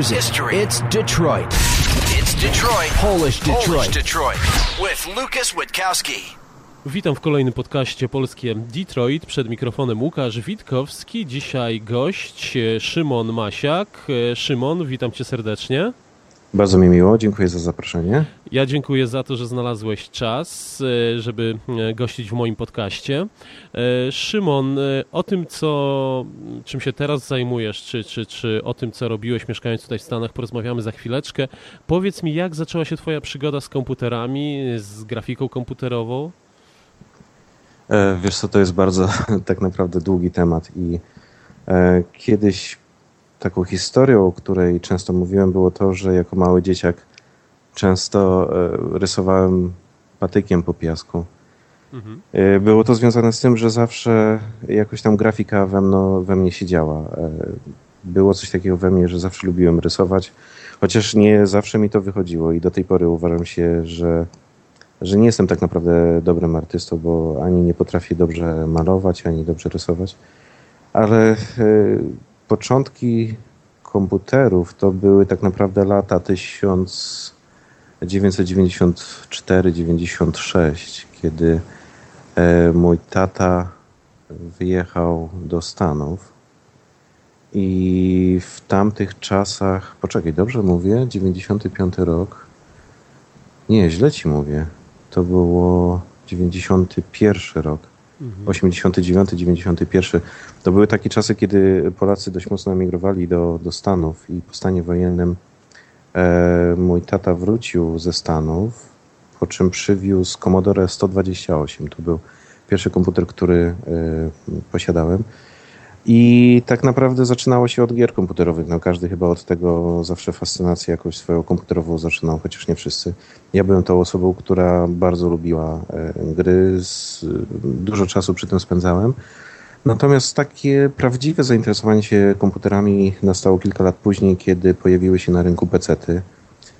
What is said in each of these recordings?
music. history. It's Detroit. It's Detroit. Polish Detroit. Polish Detroit. With Lucas Witkowski. Witam w kolejnym podcaście Polskie Detroit. Przed mikrofonem Łukasz Witkowski. Dzisiaj gość e, Szymon Masiak. E, Szymon, witam cię serdecznie. Bardzo mi miło, dziękuję za zaproszenie. Ja dziękuję za to, że znalazłeś czas, e, żeby e, gościć w moim podcaście. E, Szymon, o tym, co, czym się teraz zajmujesz, czy, czy, czy o tym, co robiłeś mieszkając tutaj w Stanach, porozmawiamy za chwileczkę. Powiedz mi, jak zaczęła się Twoja przygoda z komputerami, z grafiką komputerową? Wiesz co, to jest bardzo tak naprawdę długi temat i kiedyś taką historią, o której często mówiłem, było to, że jako mały dzieciak często e, rysowałem patykiem po piasku. Mhm. E, Było to związane z tym, że zawsze jakoś tam grafika we, mno, we mnie siedziała. E, Było coś takiego we mnie, że zawsze lubiłem rysować, chociaż nie zawsze mi to wychodziło i do tej pory uważam się, że, że nie jestem tak naprawdę dobrym artystą, bo ani nie potrafię dobrze malować, ani dobrze rysować. Ale początki komputerów to były tak naprawdę lata 1994-96, kiedy e, mój tata wyjechał do Stanów i w tamtych czasach, poczekaj, dobrze mówię, 95 rok. Nie, źle ci mówię. To było 91 rok. 89, 91. To były takie czasy, kiedy Polacy dość mocno emigrowali do, do Stanów i po stanie wojennym e, mój tata wrócił ze Stanów, po czym przywiózł Commodore 128. To był pierwszy komputer, który e, posiadałem. I tak naprawdę zaczynało się od gier komputerowych. No, każdy chyba od tego zawsze fascynację jakąś swoją komputerową zaczynał, chociaż nie wszyscy. Ja byłem tą osobą, która bardzo lubiła e, gry, dużo czasu przy tym spędzałem. Natomiast takie prawdziwe zainteresowanie się komputerami nastało kilka lat później, kiedy pojawiły się na rynku pecety.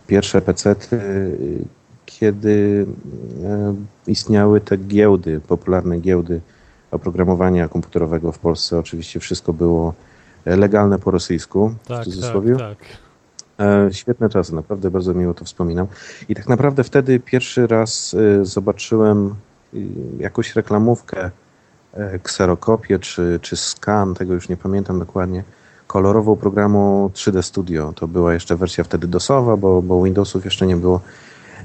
Pierwsze pecety, kiedy e, istniały te giełdy, popularne giełdy oprogramowania komputerowego w Polsce. Oczywiście wszystko było legalne po rosyjsku, w Tak, cudzysłowie. tak, tak. E, Świetne czasy, naprawdę bardzo miło to wspominam. I tak naprawdę wtedy pierwszy raz e, zobaczyłem e, jakąś reklamówkę, e, kserokopię czy, czy skan, tego już nie pamiętam dokładnie, kolorową programu 3D Studio. To była jeszcze wersja wtedy DOSowa, bo, bo Windowsów jeszcze nie było.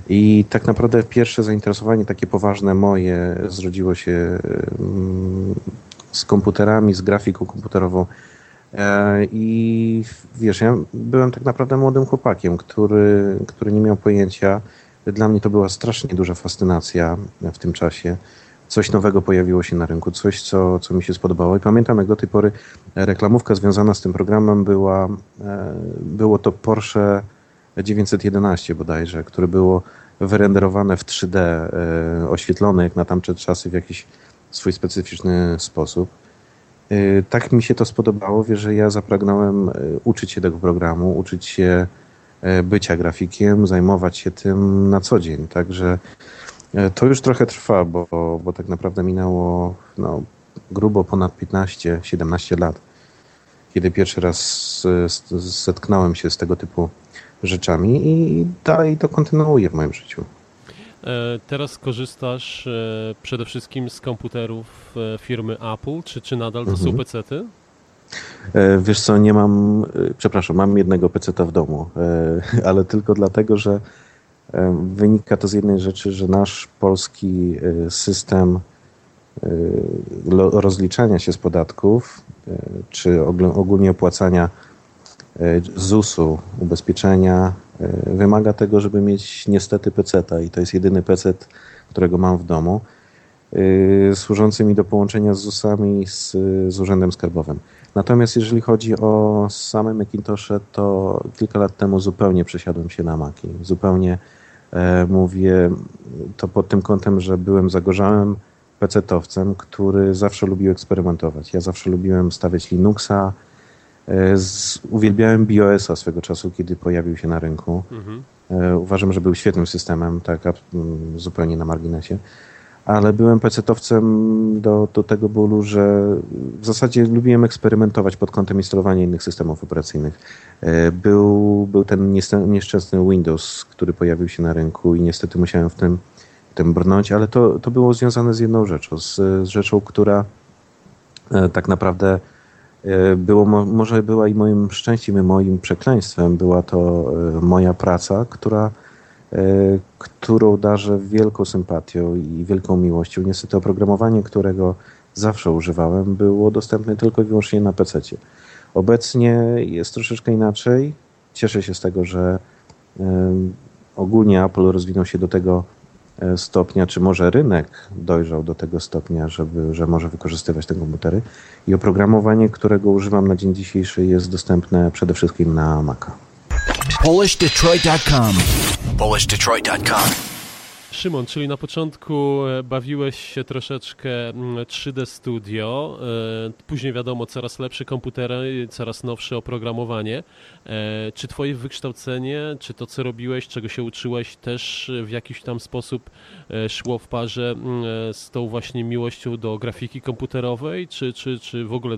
I tak naprawdę pierwsze zainteresowanie takie poważne moje zrodziło się z komputerami, z grafiką komputerową. E, I wiesz, ja byłem tak naprawdę młodym chłopakiem, który, który nie miał pojęcia. Dla mnie to była strasznie duża fascynacja w tym czasie. Coś nowego pojawiło się na rynku, coś, co, co mi się spodobało. I pamiętam, jak do tej pory reklamówka związana z tym programem była, e, było to Porsche 911 bodajże, które było wyrenderowane w 3D, e, oświetlone jak na tamte czasy w jakiś swój specyficzny sposób. E, Tak mi się to spodobało, wiesz, że ja zapragnąłem e, uczyć się tego programu, uczyć się bycia grafikiem, zajmować się tym na co dzień. Także to już trochę trwa, bo, bo tak naprawdę minęło no, grubo ponad 15-17 lat, kiedy pierwszy raz zetknąłem się z tego typu rzeczami i dalej to kontynuuję w moim życiu. E, Teraz korzystasz e, przede wszystkim z komputerów e, firmy Apple, czy, czy nadal to są Mhm. pecety? E, Wiesz co, nie mam, przepraszam, mam jednego peceta w domu, ale tylko dlatego, że wynika to z jednej rzeczy, że nasz polski system rozliczania się z podatków, czy ogólnie opłacania ZUS-u, ubezpieczenia, e, wymaga tego, żeby mieć niestety peceta i to jest jedyny pecet, którego mam w domu, e, służący mi do połączenia z ZUS-ami z, z Urzędem Skarbowym. Natomiast jeżeli chodzi o same Macintoshe, to kilka lat temu zupełnie przesiadłem się na Maki. Zupełnie e, mówię to pod tym kątem, że byłem zagorzałym pecetowcem, który zawsze lubił eksperymentować. Ja zawsze lubiłem stawiać Linuxa, e, z, uwielbiałem BIOS-a swego czasu, kiedy pojawił się na rynku. Mhm. E, Uważam, że był świetnym systemem, tak a- m, zupełnie na marginesie. ale byłem pecetowcem do, do tego bólu, że w zasadzie lubiłem eksperymentować pod kątem instalowania innych systemów operacyjnych. E, był, był ten nieszczęsny Windows, który pojawił się na rynku i niestety musiałem w tym, w tym brnąć, ale to, to było związane z jedną rzeczą, z, z rzeczą, która e, tak naprawdę e, było, może była i moim szczęściem, i moim przekleństwem. Była to moja praca, która E, którą darzę wielką sympatią i wielką miłością. Niestety oprogramowanie, którego zawsze używałem, było dostępne tylko i wyłącznie na PC. Obecnie jest troszeczkę inaczej. Cieszę się z tego, że ogólnie Apple rozwinął się do tego e, stopnia, czy może rynek dojrzał do tego stopnia, żeby, że może wykorzystywać te komputery. I oprogramowanie, którego używam na dzień dzisiejszy, jest dostępne przede wszystkim na Maca. PolishDetroit.com PolishDetroit.com Szymon, czyli na początku e, bawiłeś się troszeczkę 3D mm, Studio, e, później wiadomo coraz lepsze komputery, coraz nowsze oprogramowanie. E, czy twoje wykształcenie, czy to co robiłeś, czego się uczyłeś też w jakiś tam sposób szło w parze mm, z tą właśnie miłością do grafiki komputerowej, czy, czy, czy w ogóle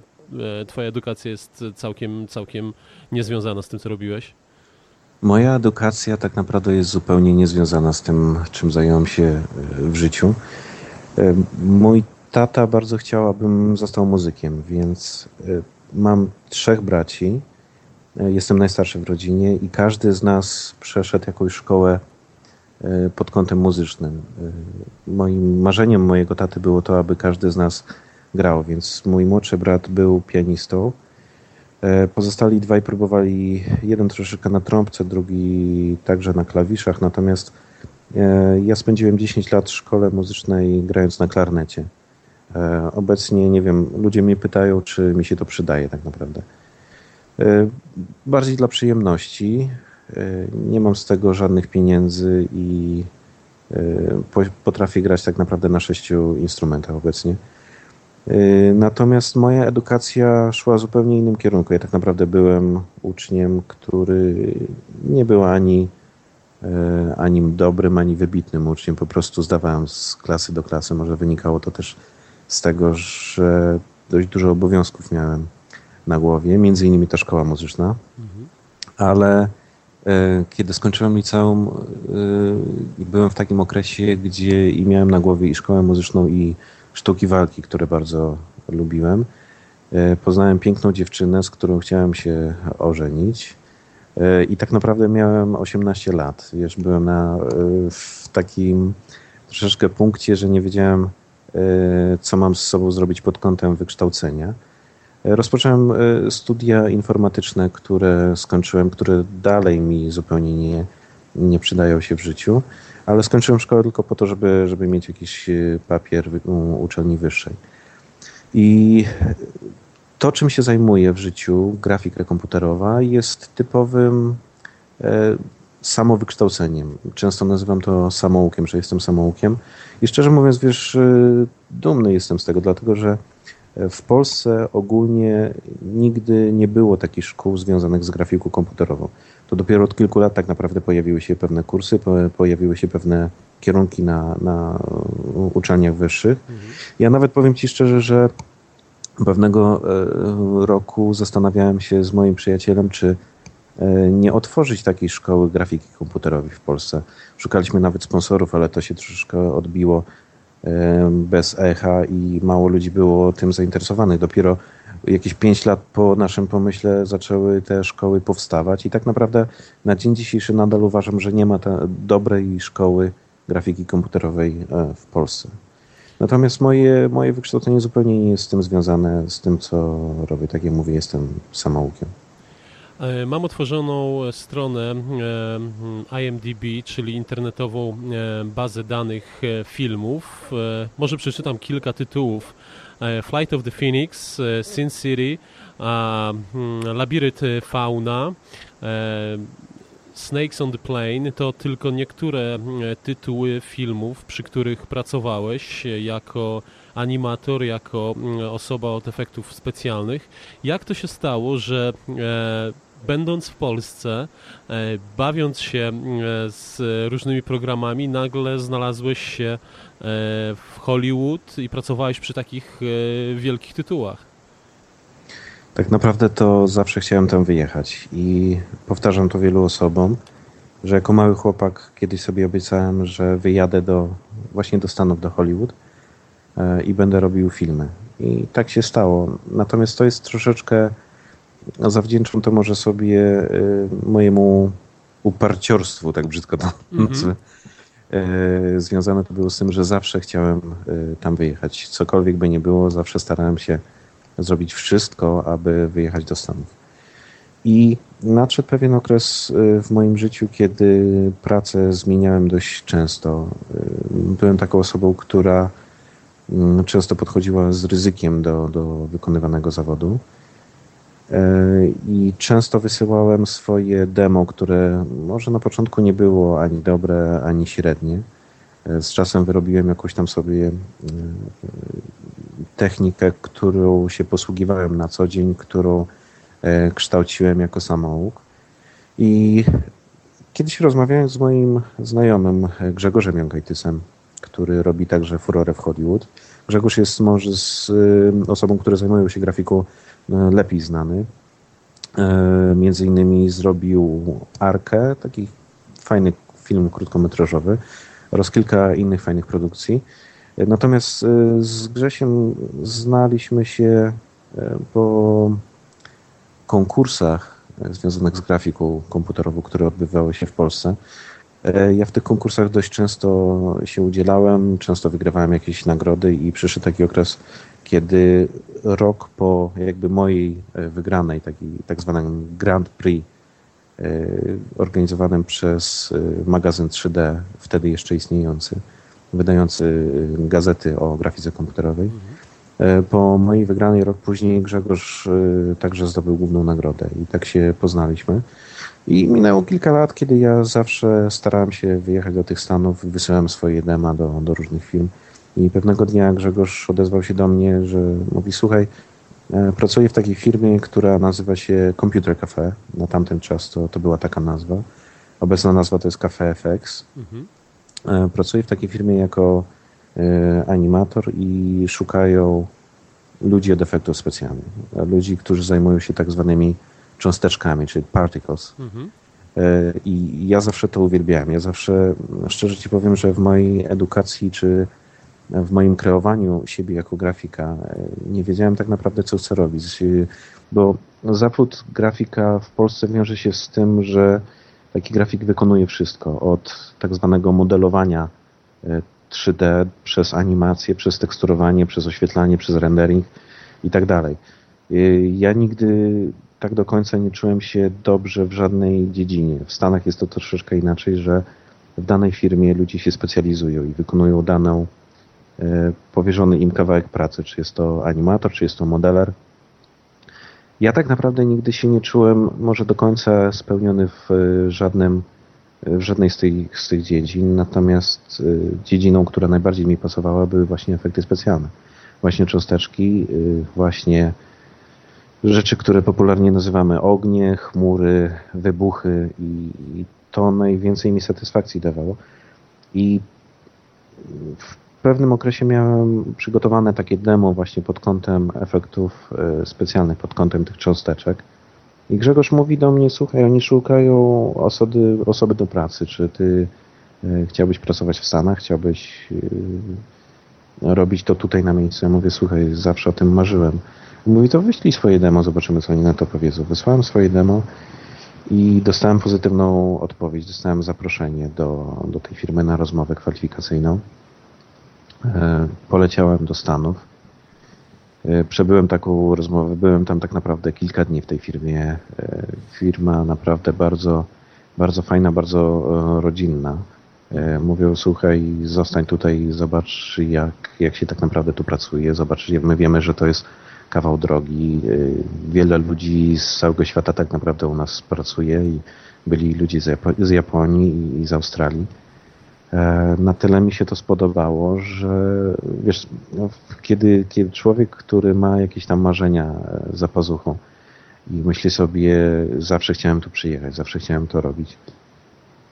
twoja edukacja jest całkiem, całkiem niezwiązana z tym co robiłeś? Moja edukacja tak naprawdę jest zupełnie niezwiązana z tym, czym zająłem się e, w życiu. E, mój tata bardzo chciał, abym został muzykiem, więc e, mam trzech braci. Jestem najstarszy w rodzinie i każdy z nas przeszedł jakąś szkołę pod kątem muzycznym. Moim marzeniem mojego taty było to, aby każdy z nas grał, więc mój młodszy brat był pianistą pozostali dwaj próbowali, jeden troszeczkę na trąbce, drugi także na klawiszach, natomiast e, ja spędziłem 10 lat w szkole muzycznej grając na klarnecie. E, obecnie, nie wiem, ludzie mnie pytają, czy mi się to przydaje tak naprawdę. Bardziej dla przyjemności. Nie mam z tego żadnych pieniędzy i potrafię grać tak naprawdę na sześciu instrumentach obecnie. Y, natomiast moja edukacja szła zupełnie innym kierunku. Ja tak naprawdę byłem uczniem, który nie był ani, y, ani dobrym, ani wybitnym uczniem. Po prostu zdawałem z klasy do klasy. Może wynikało to też z tego, że dość dużo obowiązków miałem na głowie, między innymi ta szkoła muzyczna. Ale y, kiedy skończyłem liceum, byłem w takim okresie, gdzie i miałem na głowie i szkołę muzyczną, i sztuki walki, które bardzo lubiłem. E, poznałem piękną dziewczynę, z którą chciałem się ożenić. E, I tak naprawdę miałem 18 lat. Wiesz, byłem na, e, w takim troszeczkę punkcie, że nie wiedziałem, co mam z sobą zrobić pod kątem wykształcenia. Rozpocząłem studia informatyczne, które skończyłem, które dalej mi zupełnie nie, nie przydają się w życiu ale skończyłem szkołę tylko po to, żeby, żeby mieć jakiś e, papier uczelni wyższej. I to, czym się zajmuję w życiu, grafika komputerowa, jest typowym e, samowykształceniem. Często nazywam to samoukiem, że jestem samoukiem. I szczerze mówiąc, wiesz, e, dumny jestem z tego, dlatego że w Polsce ogólnie nigdy nie było takich szkół związanych z grafiką komputerową to dopiero od kilku lat tak naprawdę pojawiły się pewne kursy, pojawiły się pewne kierunki na, na uczelniach wyższych. Mhm. Ja nawet powiem Ci szczerze, że pewnego e, roku zastanawiałem się z moim przyjacielem, czy e, nie otworzyć takiej szkoły grafiki komputerowej w Polsce. Szukaliśmy nawet sponsorów, ale to się troszeczkę odbiło e, bez echa i mało ludzi było tym zainteresowanych. Dopiero jakieś 5 lat po naszym pomyśle zaczęły te szkoły powstawać i tak naprawdę na dzień dzisiejszy nadal uważam, że nie ma dobrej szkoły grafiki komputerowej e, w Polsce. Natomiast moje, moje wykształcenie zupełnie nie jest z tym związane, z tym co robię. Tak jak mówię, jestem samoukiem. E, mam otworzoną stronę e, IMDb, czyli internetową bazę danych filmów. Może przeczytam kilka tytułów Flight of the Phoenix, e, Sin City, hmm, Labirynt Fauna, e, Snakes on the Plane to tylko niektóre tytuły filmów, przy których pracowałeś jako animator, jako osoba od efektów specjalnych. Jak to się stało, że będąc w Polsce, e, bawiąc się e, z różnymi programami, nagle znalazłeś się e, w Hollywood i pracowałeś przy takich wielkich tytułach. Tak naprawdę to zawsze chciałem tam wyjechać i powtarzam to wielu osobom, że jako mały chłopak kiedyś sobie obiecałem, że wyjadę do, właśnie do Stanów, do Hollywood i będę robił filmy. I tak się stało. Natomiast to jest troszeczkę a zawdzięczam to może sobie mojemu uparciorstwu, tak brzydko to mm -hmm. Związane to było z tym, że zawsze chciałem y, tam wyjechać. Cokolwiek by nie było, zawsze starałem się zrobić wszystko, aby wyjechać do Stanów. I nadszedł pewien okres w moim życiu, kiedy pracę zmieniałem dość często. Byłem taką osobą, która mm, często podchodziła z ryzykiem do, do wykonywanego zawodu. E, I często wysyłałem swoje demo, które może na początku nie było ani dobre, ani średnie. E, z czasem wyrobiłem jakąś tam sobie e, technikę, którą się posługiwałem na co dzień, którą kształciłem jako samouk. I kiedyś rozmawiałem z moim znajomym Grzegorzem Jąkajtysem, który robi także furorę w Hollywood. Grzegorz jest może z osobą, która zajmuje się grafiką E, lepiej znany. E, między innymi zrobił Arkę, taki fajny film krótkometrażowy oraz kilka innych fajnych produkcji. E, natomiast z Grzesiem znaliśmy się po konkursach związanych z grafiką komputerową, które odbywały się w Polsce. Ja w tych konkursach dość często się udzielałem, często wygrywałem jakieś nagrody i przyszedł taki okres, kiedy rok po jakby mojej e, wygranej, taki, tak zwanym Grand Prix, e, organizowanym przez e, magazyn 3D, wtedy jeszcze istniejący, wydający gazety o grafice komputerowej. Po mojej wygranej rok później Grzegorz także zdobył główną nagrodę i tak się poznaliśmy. I minęło kilka lat, kiedy ja zawsze starałem się wyjechać do tych Stanów, wysyłałem swoje dema do, do różnych firm. I pewnego dnia Grzegorz odezwał się do mnie, że mówi, słuchaj, e, pracuję w takiej firmie, która nazywa się Computer Cafe. Na tamten czas to, to była taka nazwa. Obecna nazwa to jest Cafe FX. Mhm. E, pracuję w takiej firmie jako e, animator i szukają ludzi od efektów specjalnych. Ludzi, którzy zajmują się tak zwanymi cząsteczkami, czyli particles. Mhm. I ja zawsze to uwielbiałem. Ja zawsze, szczerze ci powiem, że w mojej edukacji czy w moim kreowaniu siebie jako grafika e, nie wiedziałem tak naprawdę, co chcę robić, bo zawód grafika w Polsce wiąże się z tym, że taki grafik wykonuje wszystko, od tak zwanego modelowania 3D e, przez animację, przez teksturowanie, przez oświetlanie, przez rendering i tak dalej. E, ja nigdy tak do końca nie czułem się dobrze w żadnej dziedzinie. W Stanach jest to troszeczkę inaczej, że w danej firmie ludzie się specjalizują i wykonują daną E, powierzony im kawałek pracy, czy jest to animator, czy jest to modeler. Ja tak naprawdę nigdy się nie czułem może do końca spełniony w e, żadnym, w żadnej z tych, z tych dziedzin, natomiast e, dziedziną, która najbardziej mi pasowała, były właśnie efekty specjalne. Właśnie cząsteczki, właśnie rzeczy, które popularnie nazywamy ognie, chmury, wybuchy i, i to najwięcej mi satysfakcji dawało. I w pewnym okresie miałem przygotowane takie demo właśnie pod kątem efektów e, specjalnych, pod kątem tych cząsteczek. I Grzegorz mówi do mnie, słuchaj, oni szukają osoby, osoby do pracy. Czy ty e, chciałbyś pracować w Stanach? Chciałbyś e, robić to tutaj na miejscu? Ja mówię, słuchaj, zawsze o tym marzyłem. Mówi, to wyślij swoje demo, zobaczymy, co oni na to powiedzą. Wysłałem swoje demo i dostałem pozytywną odpowiedź. Dostałem zaproszenie do, do tej firmy na rozmowę kwalifikacyjną. E, poleciałem do Stanów. E, przebyłem taką rozmowę, byłem tam tak naprawdę kilka dni w tej firmie. E, firma naprawdę bardzo, bardzo fajna, bardzo rodzinna. Mówią, słuchaj, zostań tutaj, zobacz jak, jak się tak naprawdę tu pracuje, zobacz, my wiemy, że to jest kawał drogi. Wiele ludzi z całego świata tak naprawdę u nas pracuje i byli ludzie z Japonii i z Australii. E, na tyle mi się to spodobało, że wiesz, no, kiedy, kiedy człowiek, który ma jakieś tam marzenia e, za pazuchą i myślę sobie, zawsze chciałem tu przyjechać, zawsze chciałem to robić.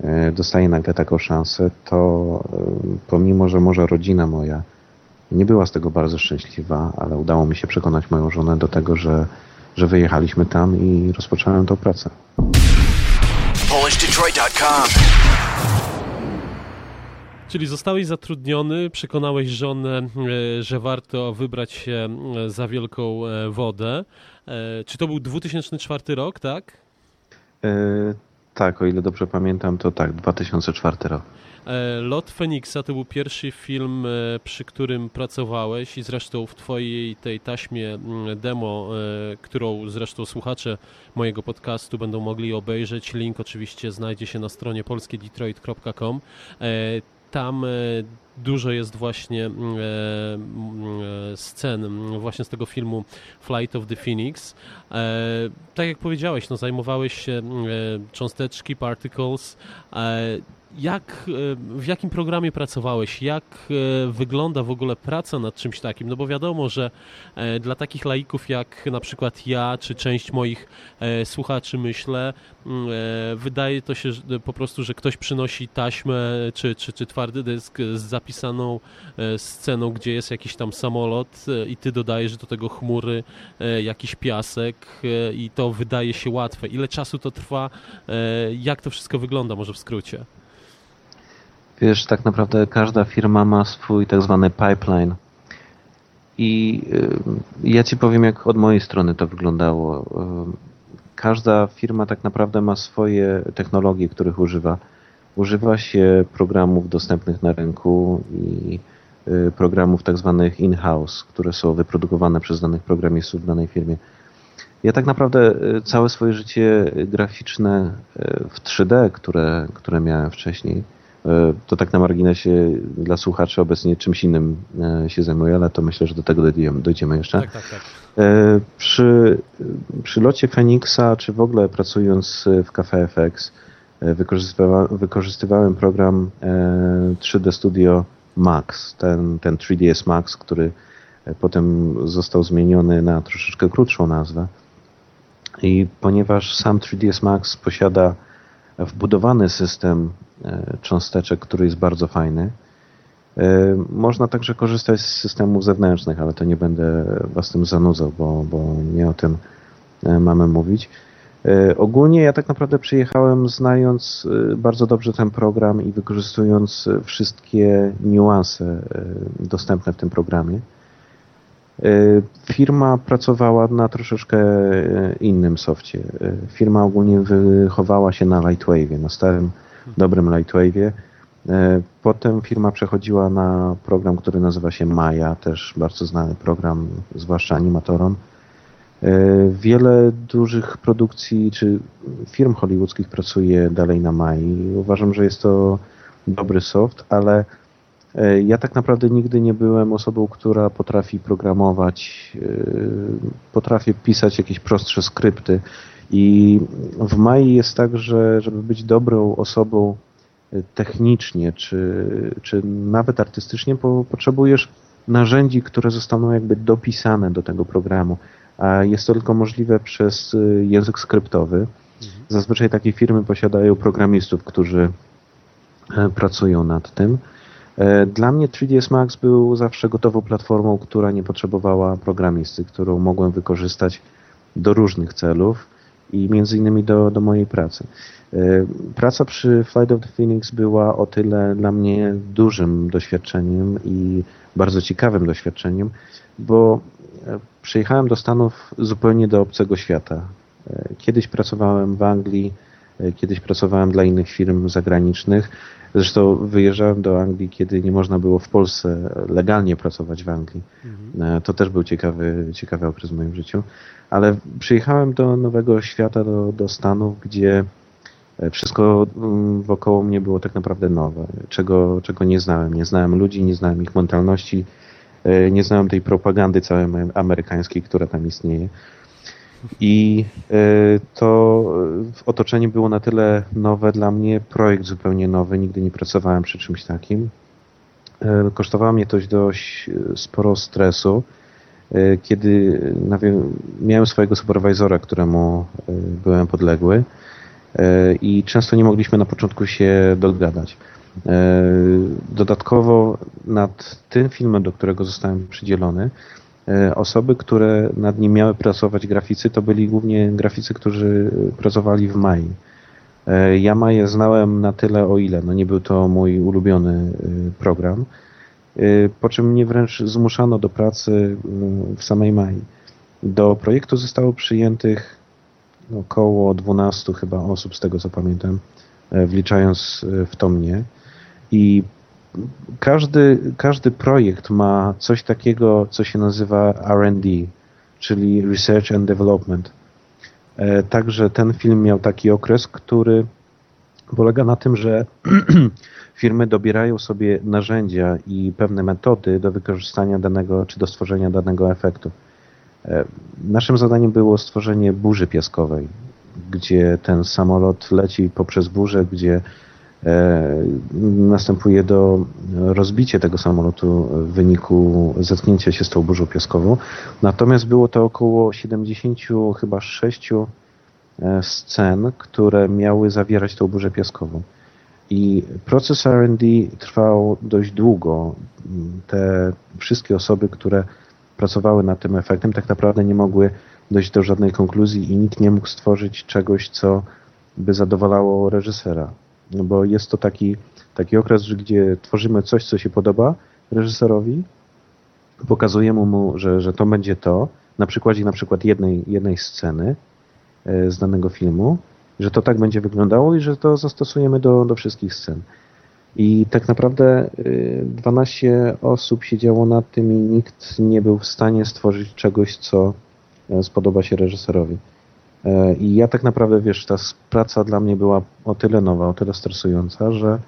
E, dostaję nagle taką szansę, to pomimo, że może rodzina moja nie była z tego bardzo szczęśliwa, ale udało mi się przekonać moją żonę do tego, że, że wyjechaliśmy tam i rozpocząłem tę pracę. PolishDetroit.com Czyli zostałeś zatrudniony, przekonałeś żonę, e, że warto wybrać się e, za wielką e, wodę. Czy to był 2004 rok, tak? E, tak, o ile dobrze pamiętam, to tak, 2004 rok. Lot Feniksa to był pierwszy film, przy którym pracowałeś i zresztą w twojej tej taśmie demo, którą zresztą słuchacze mojego podcastu będą mogli obejrzeć. Link oczywiście znajdzie się na stronie polskiedetroit.com tam e, dużo jest właśnie mm, e, mm, e, scen mm, właśnie z tego filmu Flight of the Phoenix. Tak jak powiedziałeś, no, zajmowałeś się cząsteczki, particles jak, e, w jakim programie pracowałeś? Jak e, wygląda w ogóle praca nad czymś takim? No bo wiadomo, że e, dla takich laików jak na przykład ja, czy część moich słuchaczy, myślę, mm, wydaje to się po prostu, że ktoś przynosi taśmę czy, czy, czy twardy dysk z zapisaną sceną, gdzie jest jakiś tam samolot i ty dodajesz do tego chmury, jakiś piasek i to wydaje się łatwe. Ile czasu to trwa? Jak to wszystko wygląda, może w skrócie? Wiesz, tak naprawdę każda firma ma swój tak zwany pipeline. I y, ja ci powiem, jak od mojej strony to wyglądało. Y, każda firma tak naprawdę ma swoje technologie, których używa. Używa się programów dostępnych na rynku i y, programów tak zwanych in-house, które są wyprodukowane przez danych programistów w danej firmie. Ja tak naprawdę całe swoje życie graficzne w 3D, które, które miałem wcześniej, to tak na marginesie dla słuchaczy obecnie czymś innym e, się zajmuję, ale to myślę, że do tego dojdziemy, dojdziemy jeszcze. Tak, tak, tak. E, przy, przy locie Phoenixa, czy w ogóle pracując w Cafe FX, wykorzystywałem, wykorzystywałem program 3D Studio Max, ten, ten 3ds Max, który potem został zmieniony na troszeczkę krótszą nazwę. I ponieważ sam 3ds Max posiada wbudowany system e, cząsteczek, który jest bardzo fajny. E, można także korzystać z systemów zewnętrznych, ale to nie będę Was tym zanudzał, bo, bo nie o tym e, mamy mówić. Ogólnie ja tak naprawdę przyjechałem znając bardzo dobrze ten program i wykorzystując wszystkie niuanse dostępne w tym programie. E, firma pracowała na troszeczkę e, innym softie. E, firma ogólnie wychowała się na Lightwave, na starym, dobrym Lightwave. Potem firma przechodziła na program, który nazywa się Maya, też bardzo znany program, zwłaszcza animatorom. Wiele dużych produkcji czy firm hollywoodzkich pracuje dalej na Mai. Uważam, że jest to dobry soft, ale E, ja tak naprawdę nigdy nie byłem osobą, która potrafi programować, e, potrafię pisać jakieś prostsze skrypty. I w Mai jest tak, że żeby być dobrą osobą e, technicznie, czy, czy nawet artystycznie, po, potrzebujesz narzędzi, które zostaną jakby dopisane do tego programu. A jest to tylko możliwe przez język skryptowy. Mhm. Zazwyczaj takie firmy posiadają programistów, którzy pracują nad tym. E, dla mnie 3ds Max był zawsze gotową platformą, która nie potrzebowała programisty, którą mogłem wykorzystać do różnych celów i między innymi do, do mojej pracy. E, praca przy Flight of the Phoenix była o tyle dla mnie dużym doświadczeniem i bardzo ciekawym doświadczeniem, bo e, przyjechałem do Stanów zupełnie do obcego świata. Kiedyś pracowałem w Anglii, kiedyś pracowałem dla innych firm zagranicznych, Zresztą wyjeżdżałem do Anglii, kiedy nie można było w Polsce legalnie pracować w Anglii. Mhm. E, to też był ciekawy, ciekawy okres w moim życiu. Ale przyjechałem do nowego świata, do, do Stanów, gdzie e, wszystko mm, wokoło mnie było tak naprawdę nowe, czego, czego nie znałem. Nie znałem ludzi, nie znałem ich mentalności, e, nie znałem tej propagandy całej amerykańskiej, która tam istnieje. I e, to otoczenie było na tyle nowe dla mnie, projekt zupełnie nowy, nigdy nie pracowałem przy czymś takim. E, kosztowało mnie to dość e, sporo stresu kiedy miałem swojego superwizora, któremu byłem podległy i często nie mogliśmy na początku się dogadać. Dodatkowo nad tym filmem, do którego zostałem przydzielony, osoby, które nad nim miały pracować graficy, to byli głównie graficy, którzy pracowali w Mai. E, ja Maję znałem na tyle, o ile no nie był to mój ulubiony e, program, e, po czym mnie wręcz zmuszano do pracy w samej Mai. Do projektu zostało przyjętych około 12 chyba osób, z tego co pamiętam, wliczając w to mnie. I każdy, każdy projekt ma coś takiego, co się nazywa RD, czyli Research and Development. E, także ten film miał taki okres, który polega na tym, że firmy dobierają sobie narzędzia i pewne metody do wykorzystania danego czy do stworzenia danego efektu. E, naszym zadaniem było stworzenie burzy piaskowej, gdzie ten samolot leci poprzez burzę, gdzie następuje do rozbicie tego samolotu w wyniku zetknięcia się z tą burzą piaskową. Natomiast było to około 70 chyba 6 e, scen, które miały zawierać tą burzę piaskową. I proces R&D trwał dość długo. Te wszystkie osoby, które pracowały nad tym efektem, tak naprawdę nie mogły dojść do żadnej konkluzji i nikt nie mógł stworzyć czegoś, co by zadowalało reżysera. No bo jest to taki, taki okres, gdzie tworzymy coś, co się podoba reżyserowi, pokazujemy mu, że, że to będzie to, na przykładzie na przykład jednej, jednej sceny e, z danego filmu, że to tak będzie wyglądało i że to zastosujemy do, do wszystkich scen. I tak naprawdę 12 e, osób siedziało nad tym i nikt nie był w stanie stworzyć czegoś, co e, spodoba się reżyserowi. E, I ja tak naprawdę, wiesz, ta praca dla mnie była o tyle nowa, o tyle stresująca, że e,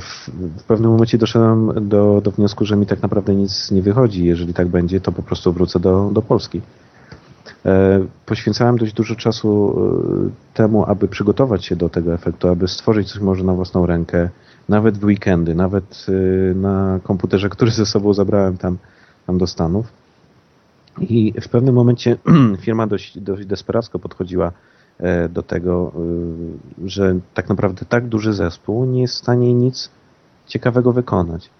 w, w pewnym momencie doszedłem do, do wniosku, że mi tak naprawdę nic nie wychodzi. Jeżeli tak będzie, to po prostu wrócę do, do Polski. E, poświęcałem dość dużo czasu temu, aby przygotować się do tego efektu, aby stworzyć coś może na własną rękę, nawet w weekendy, nawet na komputerze, który ze sobą zabrałem tam, tam do Stanów. I w pewnym momencie firma dość, dość desperacko podchodziła e, do tego, e, że tak naprawdę tak duży zespół nie jest w stanie nic ciekawego wykonać.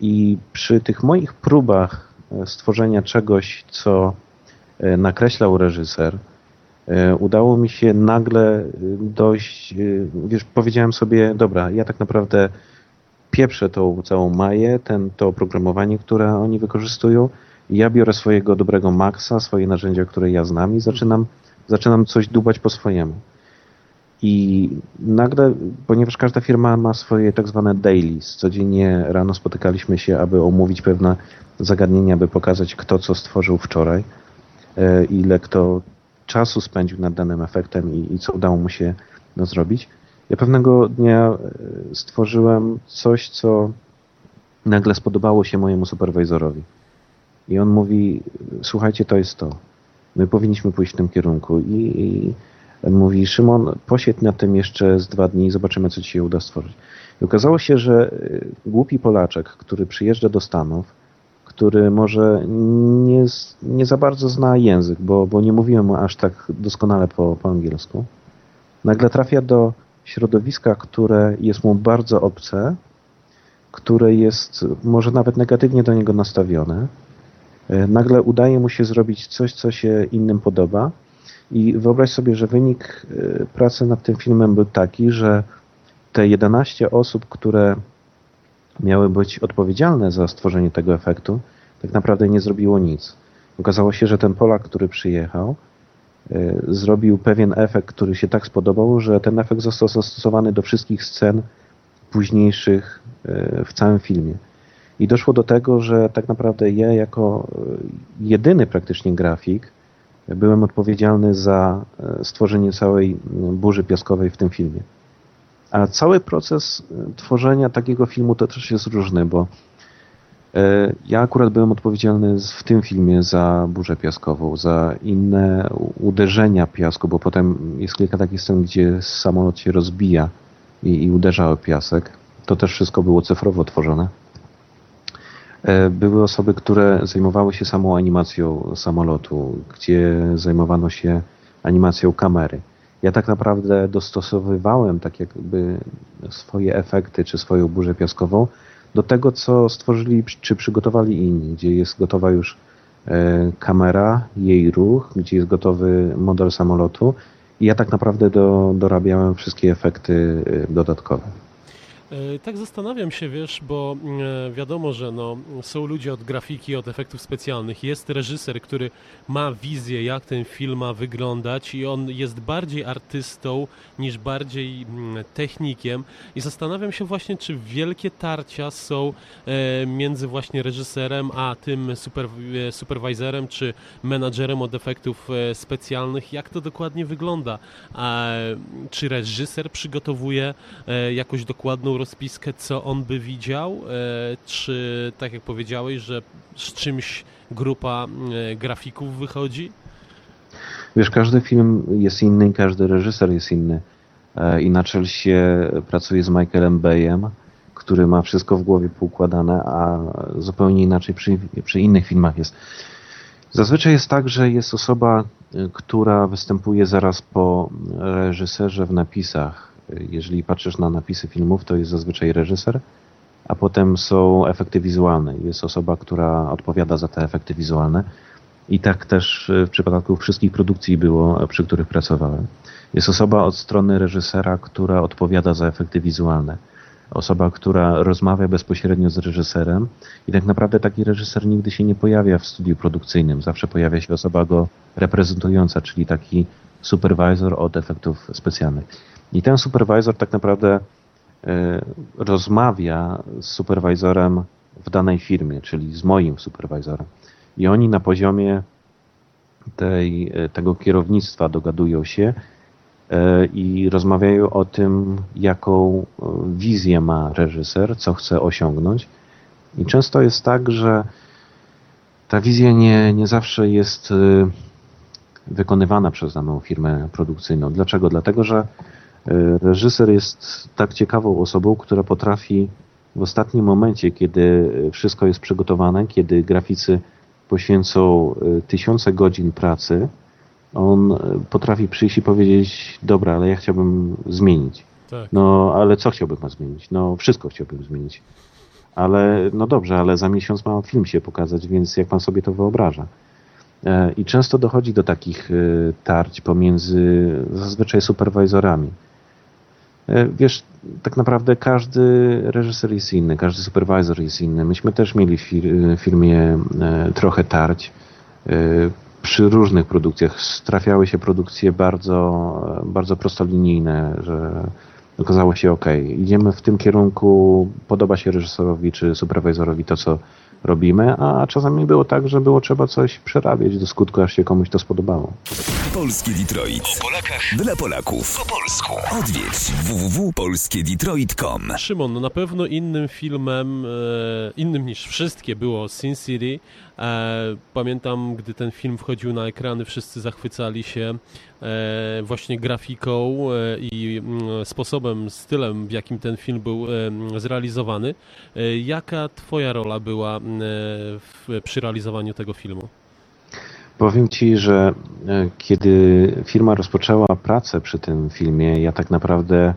I przy tych moich próbach e, stworzenia czegoś, co nakreślał reżyser, udało mi się nagle dojść, wiesz, powiedziałem sobie, dobra, ja tak naprawdę pieprzę tą całą maję, ten, to oprogramowanie, które oni wykorzystują ja biorę swojego dobrego Maxa, swoje narzędzia, które ja znam i zaczynam, zaczynam coś dubać po swojemu. I nagle, ponieważ każda firma ma swoje tak zwane dailies, codziennie rano spotykaliśmy się, aby omówić pewne zagadnienia, aby pokazać, kto co stworzył wczoraj, e, ile kto czasu spędził nad danym efektem i, i co udało mu się no, zrobić. Ja pewnego dnia e, stworzyłem coś, co nagle spodobało się mojemu superwizorowi. I on mówi, słuchajcie, to jest to. My powinniśmy pójść w tym kierunku. I, i mówi, Szymon, posiedź na tym jeszcze z dwa dni i zobaczymy, co ci się uda stworzyć. I okazało się, że y, głupi Polaczek, który przyjeżdża do Stanów, który może nie, nie za bardzo zna język, bo, bo nie mówiłem mu aż tak doskonale po, po angielsku, nagle trafia do środowiska, które jest mu bardzo obce, które jest może nawet negatywnie do niego nastawione, nagle udaje mu się zrobić coś, co się innym podoba. I wyobraź sobie, że wynik e, pracy nad tym filmem był taki, że te 11 osób, które miały być odpowiedzialne za stworzenie tego efektu, tak naprawdę nie zrobiło nic. Okazało się, że ten Polak, który przyjechał, e, zrobił pewien efekt, który się tak spodobał, że ten efekt został zastosowany do wszystkich scen późniejszych w całym filmie. I doszło do tego, że tak naprawdę ja jako e, jedyny praktycznie grafik byłem odpowiedzialny za e, stworzenie całej burzy piaskowej w tym filmie. A cały proces e, tworzenia takiego filmu to też jest różny, bo ja akurat byłem odpowiedzialny w tym filmie za burzę piaskową, za inne uderzenia piasku, bo potem jest kilka takich scen, gdzie samolot się rozbija i, i uderza o piasek. To też wszystko było cyfrowo tworzone. E, były osoby, które zajmowały się samą animacją samolotu, gdzie zajmowano się animacją kamery. Ja tak naprawdę dostosowywałem tak jakby swoje efekty czy swoją burzę piaskową do tego, co stworzyli czy przygotowali inni, gdzie jest gotowa już e, kamera, jej ruch, gdzie jest gotowy model samolotu i ja tak naprawdę do, dorabiałem wszystkie efekty e, dodatkowe. E, tak zastanawiam się, wiesz, bo e, wiadomo, że no, są ludzie od grafiki, od efektów specjalnych. Jest reżyser, który ma wizję, jak ten film ma wyglądać i on jest bardziej artystą niż bardziej mm, technikiem. I zastanawiam się właśnie, czy wielkie tarcia są e, między właśnie reżyserem, a tym super, supervisorem, czy menadżerem od efektów specjalnych. Jak to dokładnie wygląda? Czy reżyser przygotowuje jakąś dokładną rozpiskę, co on by widział, e, czy tak jak powiedziałeś, że z czymś grupa e, grafików wychodzi? Wiesz, każdy film jest inny i każdy reżyser jest inny. E, inaczej się pracuje z Michaelem Bayem, który ma wszystko w głowie poukładane, a zupełnie inaczej przy, przy innych filmach jest. Zazwyczaj jest tak, że jest osoba, która występuje zaraz po reżyserze w napisach jeżeli patrzysz na napisy filmów, to jest zazwyczaj reżyser, a potem są efekty wizualne. Jest osoba, która odpowiada za te efekty wizualne. I tak też w przypadku wszystkich produkcji było, przy których pracowałem. Jest osoba od strony reżysera, która odpowiada za efekty wizualne. Osoba, która rozmawia bezpośrednio z reżyserem i tak naprawdę taki reżyser nigdy się nie pojawia w studiu produkcyjnym. Zawsze pojawia się osoba go reprezentująca, czyli taki supervisor od efektów specjalnych. I ten supervisor tak naprawdę e, rozmawia z supervisorem w danej firmie, czyli z moim supervisorem. I oni na poziomie tej, e, tego kierownictwa dogadują się i rozmawiają o tym, jaką wizję ma reżyser, co chce osiągnąć. I często jest tak, że ta wizja nie, nie zawsze jest wykonywana przez daną firmę produkcyjną. Dlaczego? Dlatego, że E, reżyser jest tak ciekawą osobą, która potrafi w ostatnim momencie, kiedy wszystko jest przygotowane, kiedy graficy poświęcą e, tysiące godzin pracy, on e, potrafi przyjść i powiedzieć: Dobra, ale ja chciałbym zmienić. Tak. No, ale co chciałbym zmienić? No, wszystko chciałbym zmienić. Ale, no dobrze, ale za miesiąc ma film się pokazać, więc jak pan sobie to wyobraża? I często dochodzi do takich tarć pomiędzy zazwyczaj superwizorami. E, wiesz, tak naprawdę każdy reżyser jest inny, każdy supervisor jest inny. Myśmy też mieli w firmie e, trochę tarć e, przy różnych produkcjach. Trafiały się produkcje bardzo, bardzo prostolinijne, że okazało się ok, idziemy w tym kierunku, podoba się reżyserowi czy supervisorowi to, co robimy, a czasami było tak, że było trzeba coś przerabiać do skutku, aż się komuś to spodobało. Polski Detroit. O Polakach. Dla Polaków. Po polsku. Odwiedź www.polskiedetroit.com Szymon, no na pewno innym filmem, e, innym niż wszystkie było Sin City. E, pamiętam, gdy ten film wchodził na ekrany, wszyscy zachwycali się e, właśnie grafiką i mm, sposobem, stylem, w jakim ten film był zrealizowany. Jaka twoja rola była w, przy realizowaniu tego filmu? Powiem Ci, że e, kiedy firma rozpoczęła pracę przy tym filmie, ja tak naprawdę, e,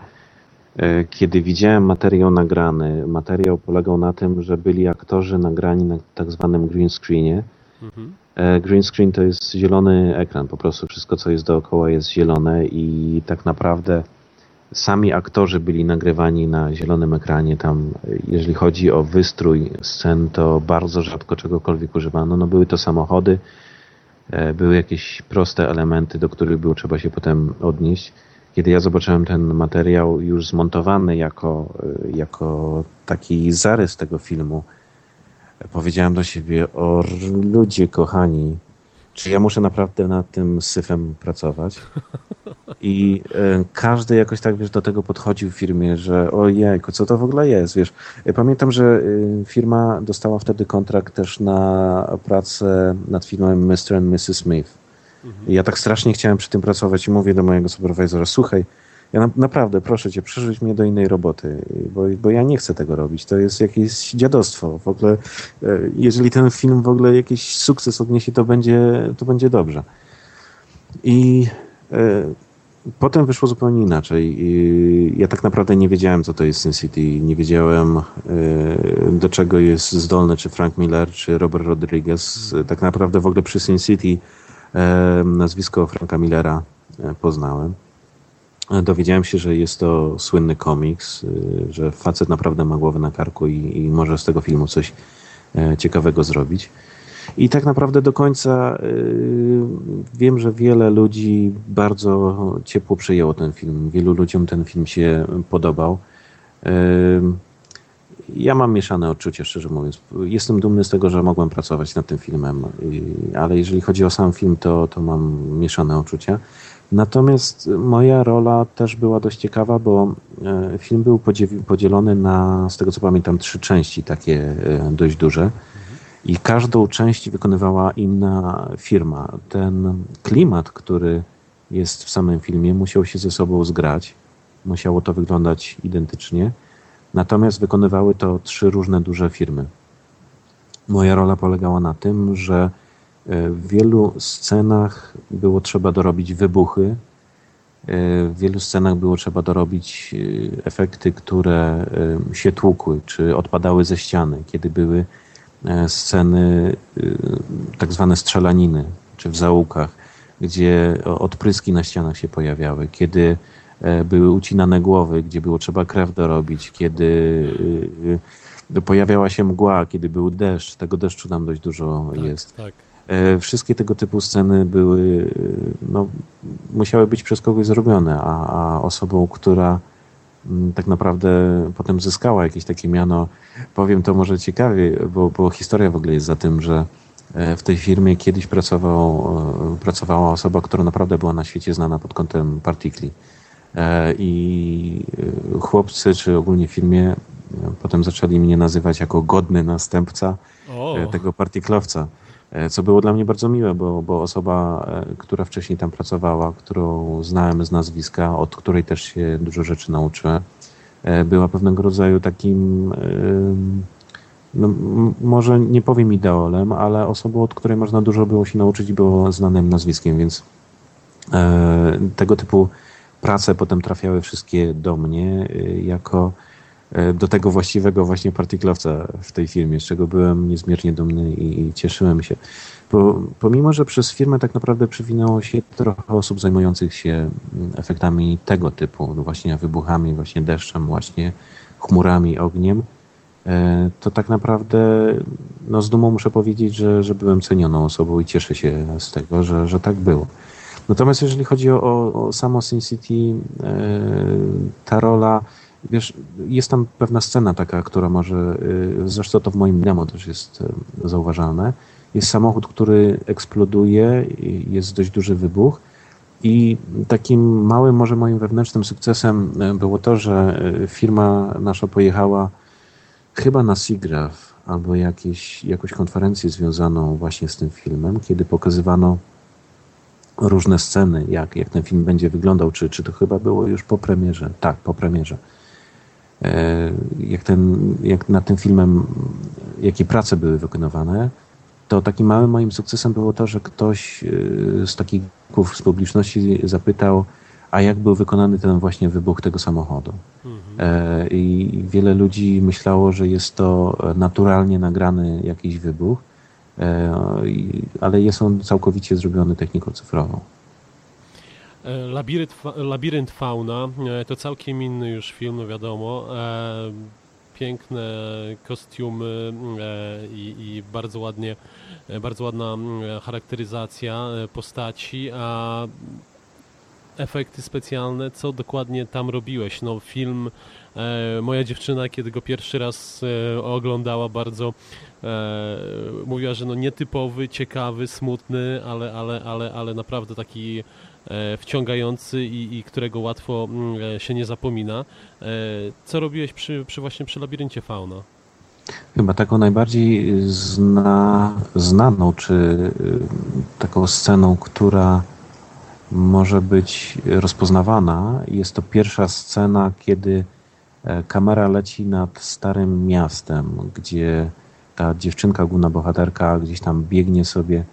kiedy widziałem materiał nagrany, materiał polegał na tym, że byli aktorzy nagrani na tak zwanym green screenie. Mhm. E, green screen to jest zielony ekran, po prostu wszystko, co jest dookoła jest zielone i tak naprawdę sami aktorzy byli nagrywani na zielonym ekranie. Tam, jeżeli chodzi o wystrój scen, to bardzo rzadko czegokolwiek używano. No, były to samochody, E, były jakieś proste elementy, do których było trzeba się potem odnieść. Kiedy ja zobaczyłem ten materiał już zmontowany jako, e, jako taki zarys tego filmu, powiedziałem do siebie, o ludzie kochani, czy ja muszę naprawdę nad tym syfem pracować? I e, każdy jakoś tak, wiesz, do tego podchodził w firmie, że ojejku, co to w ogóle jest, wiesz. E, pamiętam, że e, firma dostała wtedy kontrakt też na pracę nad filmem Mr. and Mrs. Smith. Ja tak strasznie chciałem przy tym pracować i mówię do mojego superwizora, słuchaj, Ja na, naprawdę, proszę cię, przerzuć mnie do innej roboty, bo, bo ja nie chcę tego robić. To jest jakieś dziadostwo. W ogóle, e, jeżeli ten film w ogóle jakiś sukces odniesie, to będzie, to będzie dobrze. I e, potem wyszło zupełnie inaczej. I ja tak naprawdę nie wiedziałem, co to jest Sin City. Nie wiedziałem, e, do czego jest zdolny, czy Frank Miller, czy Robert Rodriguez. Tak naprawdę w ogóle przy Sin City nazwisko Franka Millera e, poznałem. Dowiedziałem się, że jest to słynny komiks, że facet naprawdę ma głowę na karku i, i może z tego filmu coś ciekawego zrobić. I tak naprawdę do końca wiem, że wiele ludzi bardzo ciepło przyjęło ten film. Wielu ludziom ten film się podobał. Ja mam mieszane odczucia, szczerze mówiąc. Jestem dumny z tego, że mogłem pracować nad tym filmem, ale jeżeli chodzi o sam film, to, to mam mieszane uczucia. Natomiast moja rola też była dość ciekawa, bo film był podzielony na, z tego co pamiętam, trzy części takie dość duże i każdą część wykonywała inna firma. Ten klimat, który jest w samym filmie, musiał się ze sobą zgrać. Musiało to wyglądać identycznie. Natomiast wykonywały to trzy różne duże firmy. Moja rola polegała na tym, że e, w wielu scenach było trzeba dorobić wybuchy, e, w wielu scenach było trzeba dorobić e, efekty, które się tłukły, czy odpadały ze ściany, kiedy były sceny, tak zwane strzelaniny, czy w zaułkach, gdzie odpryski na ścianach się pojawiały, kiedy były ucinane głowy, gdzie było trzeba krew dorobić, kiedy y, y, pojawiała się mgła, kiedy był deszcz. Tego deszczu tam dość dużo tak, jest. Tak. E, wszystkie tego typu sceny były, no, musiały być przez kogoś zrobione, a, a osobą, która tak naprawdę potem zyskała jakieś takie miano. Powiem to może ciekawie, bo, bo historia w ogóle jest za tym, że e, w tej firmie kiedyś pracował, e, pracowała osoba, która naprawdę była na świecie znana pod kątem partikli. E, I chłopcy, czy ogólnie w firmie, potem zaczęli mnie nazywać jako godny następca o. tego partiklowca. E, co było dla mnie bardzo miłe, bo, bo osoba, e, która wcześniej tam pracowała, którą znałem z nazwiska, od której też się dużo rzeczy nauczyłem, e, była pewnego rodzaju takim, no, może nie powiem ideolem, ale osobą, od której można dużo było się nauczyć było znanym nazwiskiem, więc tego typu prace potem trafiały wszystkie do mnie jako E, do tego właściwego właśnie partyklowca w tej firmie, z czego byłem niezmiernie dumny i, i cieszyłem się. Bo, pomimo, że przez firmę tak naprawdę przewinęło się trochę osób zajmujących się mm, efektami tego typu, no właśnie wybuchami, właśnie deszczem, właśnie chmurami, ogniem, e, to tak naprawdę no z dumą muszę powiedzieć, że, że byłem cenioną osobą i cieszę się z tego, że, że tak było. Natomiast jeżeli chodzi o, o samo Sin City, e, ta rola Wiesz, jest tam pewna scena taka, która może, y, zresztą to w moim demo też jest y, zauważalne. Jest samochód, który eksploduje, jest dość duży wybuch i takim małym, może moim wewnętrznym sukcesem było to, że firma nasza pojechała chyba na SIGGRAPH albo jakieś, jakąś konferencję związaną właśnie z tym filmem, kiedy pokazywano różne sceny, jak, jak ten film będzie wyglądał, czy, czy to chyba było już po premierze. Tak, po premierze. E, jak, ten, jak nad tym filmem, jakie prace były wykonywane, to takim małym moim sukcesem było to, że ktoś e, z takich z publiczności zapytał, a jak był wykonany ten właśnie wybuch tego samochodu. Mhm. E, I wiele ludzi myślało, że jest to naturalnie nagrany jakiś wybuch, ale jest on całkowicie zrobiony techniką cyfrową. E, Labirynt, Labirynt Fauna e, to całkiem inny już film, no wiadomo. E, piękne kostiumy i, i bardzo ładnie, bardzo ładna charakteryzacja postaci, a efekty specjalne, co dokładnie tam robiłeś? No film, moja dziewczyna, kiedy go pierwszy raz oglądała, bardzo mówiła, że no nietypowy, ciekawy, smutny, ale, ale, ale, ale naprawdę taki E, wciągający i, i, którego łatwo mm, e, się nie zapomina. E, co robiłeś przy, przy właśnie przy labiryncie fauna? Chyba taką najbardziej zna, znaną, czy taką sceną, która może być rozpoznawana. Jest to pierwsza scena, kiedy e, kamera leci nad starym miastem, gdzie ta dziewczynka, główna bohaterka gdzieś tam biegnie sobie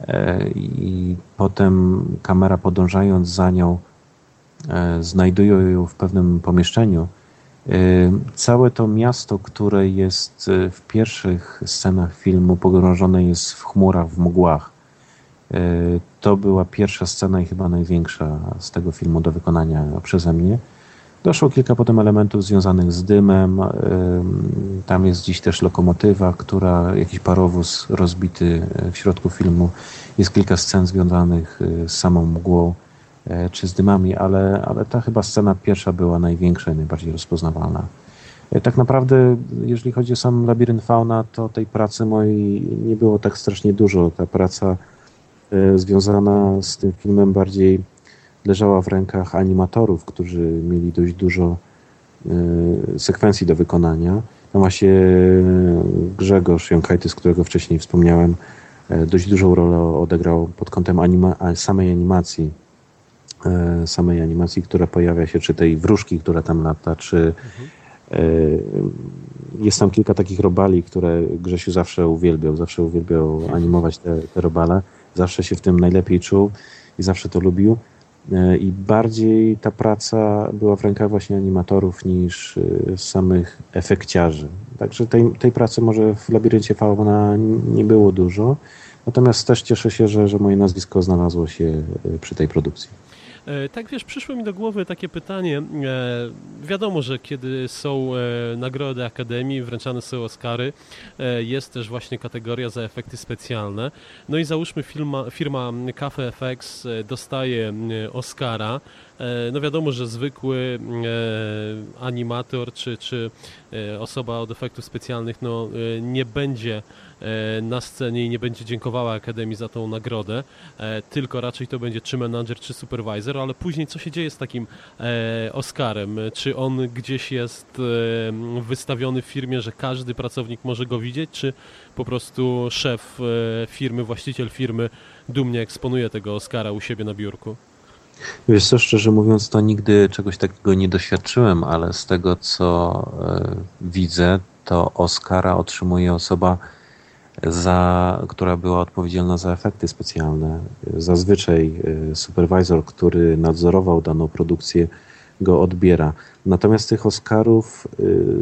e, i potem kamera podążając za nią znajduje ją w pewnym pomieszczeniu. Całe to miasto, które jest w pierwszych scenach filmu pogrążone jest w chmurach, w mgłach. E, to była pierwsza scena i chyba największa z tego filmu do wykonania przeze mnie. Doszło kilka potem elementów związanych z dymem. E, tam jest dziś też lokomotywa, która, jakiś parowóz rozbity e, w środku filmu. Jest kilka scen związanych z samą mgłą czy z dymami, ale, ale ta chyba scena pierwsza była największa i najbardziej rozpoznawalna. Tak naprawdę, jeżeli chodzi o sam labirynt fauna, to tej pracy mojej nie było tak strasznie dużo. Ta praca związana z tym filmem bardziej leżała w rękach animatorów, którzy mieli dość dużo e, sekwencji do wykonania. Tam właśnie Grzegorz Jąkajty, z którego wcześniej wspomniałem, e, dość dużą rolę odegrał pod kątem anima samej animacji, samej animacji, która pojawia się, czy tej wróżki, która tam lata, czy mhm. jest tam kilka takich robali, które Grzesiu zawsze uwielbiał, zawsze uwielbiał animować te, te robale zawsze się w tym najlepiej czuł i zawsze to lubił. E, I bardziej ta praca była w rękach właśnie animatorów niż e, samych efekciarzy. Także tej, tej pracy może w labiryncie fauna nie było dużo. Natomiast też cieszę się, że, że moje nazwisko znalazło się e, przy tej produkcji. E, tak wiesz, przyszło mi do głowy takie pytanie. E, wiadomo, że kiedy są e, nagrody Akademii, wręczane są Oscary, jest też właśnie kategoria za efekty specjalne. No i załóżmy firma, firma Cafe FX dostaje Oscara. No wiadomo, że zwykły animator czy, czy osoba od efektów specjalnych no, nie będzie na scenie i nie będzie dziękowała Akademii za tą nagrodę, e, tylko raczej to będzie czy menadżer, czy supervisor, ale później co się dzieje z takim e, Oscarem? Czy on gdzieś jest wystawiony w firmie, że każdy pracownik może go widzieć, czy po prostu szef firmy, właściciel firmy dumnie eksponuje tego Oscara u siebie na biurku? Wiesz co, szczerze mówiąc, to nigdy czegoś takiego nie doświadczyłem, ale z tego co widzę, to Oscara otrzymuje osoba, za, która była odpowiedzialna za efekty specjalne. Zazwyczaj e, supervisor, który nadzorował daną produkcję, go odbiera. Natomiast tych Oscarów,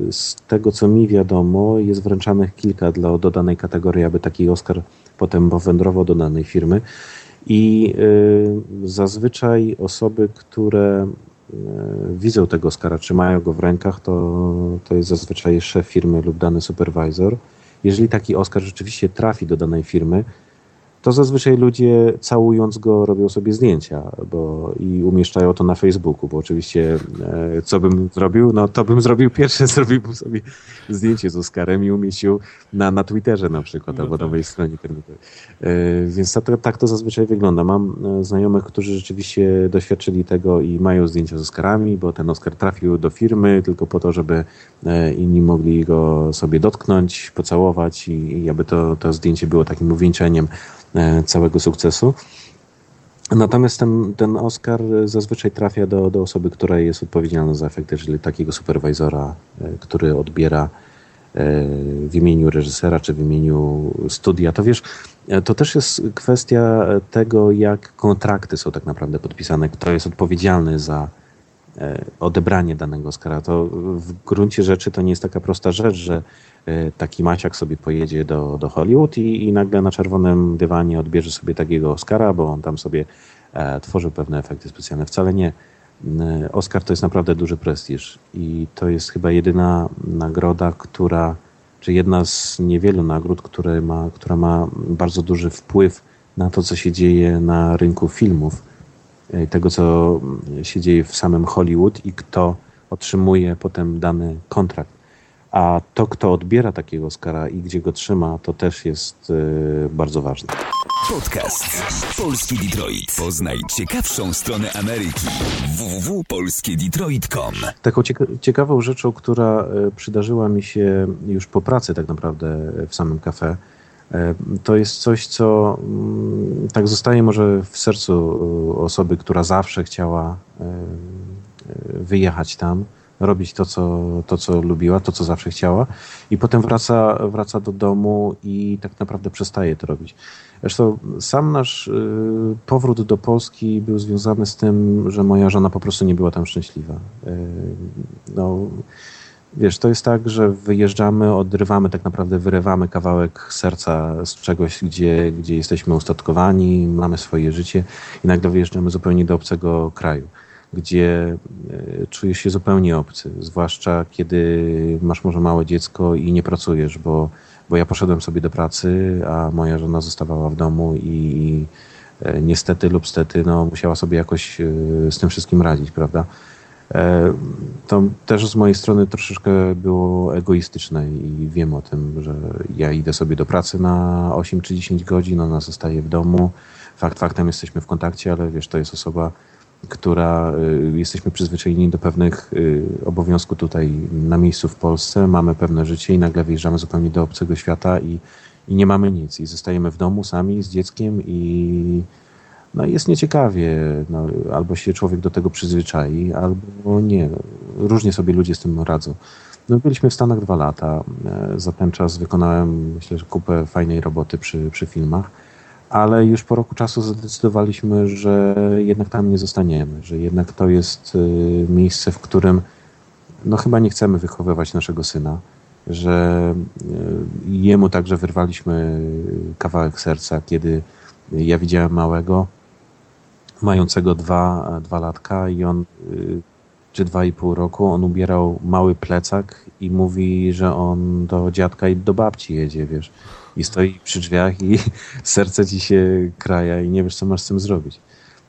e, z tego co mi wiadomo, jest wręczanych kilka dla dodanej kategorii, aby taki Oscar potem powędrował do danej firmy. I e, zazwyczaj osoby, które widzą tego Oscara, czy mają go w rękach, to, to jest zazwyczaj szef firmy lub dany supervisor jeżeli taki Oscar rzeczywiście trafi do danej firmy, to zazwyczaj ludzie całując go robią sobie zdjęcia bo, i umieszczają to na Facebooku, bo oczywiście e, co bym zrobił? No to bym zrobił pierwsze, zrobiłbym sobie zdjęcie z Oscarem i umieścił na, na Twitterze na przykład no albo tak. na mojej stronie internetowej. E, więc tak, tak to zazwyczaj wygląda. Mam e, znajomych, którzy rzeczywiście doświadczyli tego i mają zdjęcia z Oscarami, bo ten Oscar trafił do firmy tylko po to, żeby e, inni mogli go sobie dotknąć, pocałować i, i aby to, to zdjęcie było takim uwieńczeniem całego sukcesu. Natomiast ten, ten Oscar zazwyczaj trafia do, do osoby, która jest odpowiedzialna za efekty, czyli takiego superwizora, e, który odbiera e, w imieniu reżysera czy w imieniu studia. To wiesz, to też jest kwestia tego, jak kontrakty są tak naprawdę podpisane, kto jest odpowiedzialny za odebranie danego Oscara. To w gruncie rzeczy to nie jest taka prosta rzecz, że E, taki Maciak sobie pojedzie do, do Hollywood i, i nagle na czerwonym dywanie odbierze sobie takiego Oscara, bo on tam sobie e, tworzył pewne efekty specjalne. Wcale nie. E, Oscar to jest naprawdę duży prestiż i to jest chyba jedyna nagroda, która, czy jedna z niewielu nagród, które ma, która ma bardzo duży wpływ na to, co się dzieje na rynku filmów, e, tego, co się dzieje w samym Hollywood i kto otrzymuje potem dany kontrakt. A to, kto odbiera takiego Oscara i gdzie go trzyma, to też jest y, bardzo ważne. Podcast Polski Detroit. Poznaj ciekawszą stronę Ameryki. www.polskiedetroit.com Taką ciekawą rzeczą, która y, przydarzyła mi się już po pracy tak naprawdę w samym kafe, y, to jest coś, co, mm, tak zostaje może w sercu osoby, która zawsze chciała wyjechać tam, robić to co, to, co lubiła, to, co zawsze chciała, i potem wraca, wraca do domu i tak naprawdę przestaje to robić. Zresztą sam nasz y, powrót do Polski był związany z tym, że moja żona po prostu nie była tam szczęśliwa. Y, no, wiesz, to jest tak, że wyjeżdżamy, odrywamy, tak naprawdę wyrywamy kawałek serca z czegoś, gdzie, gdzie jesteśmy ustatkowani, mamy swoje życie i nagle wyjeżdżamy zupełnie do obcego kraju gdzie e, czujesz się zupełnie obcy, zwłaszcza kiedy masz może małe dziecko i nie pracujesz, bo, bo ja poszedłem sobie do pracy, a moja żona zostawała w domu i e, niestety lub stety no, musiała sobie jakoś e, z tym wszystkim radzić, prawda? To też z mojej strony troszeczkę było egoistyczne i wiem o tym, że ja idę sobie do pracy na 8 czy 10 godzin, ona zostaje w domu. Fakt faktem jesteśmy w kontakcie, ale wiesz, to jest osoba, która y, jesteśmy przyzwyczajeni do pewnych y, obowiązków tutaj na miejscu w Polsce, mamy pewne życie i nagle wyjeżdżamy zupełnie do obcego świata i, i nie mamy nic i zostajemy w domu sami z dzieckiem i no jest nieciekawie. No, albo się człowiek do tego przyzwyczai, albo nie. Różnie sobie ludzie z tym radzą. No, byliśmy w Stanach dwa lata. E, za ten czas wykonałem, myślę, że kupę fajnej roboty przy, przy filmach ale już po roku czasu zdecydowaliśmy, że jednak tam nie zostaniemy, że jednak to jest y, miejsce, w którym no chyba nie chcemy wychowywać naszego syna, że y, jemu także wyrwaliśmy kawałek serca, kiedy ja widziałem małego, mającego dwa, dwa latka i on y, czy dwa i pół roku, on ubierał mały plecak i mówi, że on do dziadka i do babci jedzie, wiesz i stoi przy drzwiach i serce ci się kraja i nie wiesz, co masz z tym zrobić.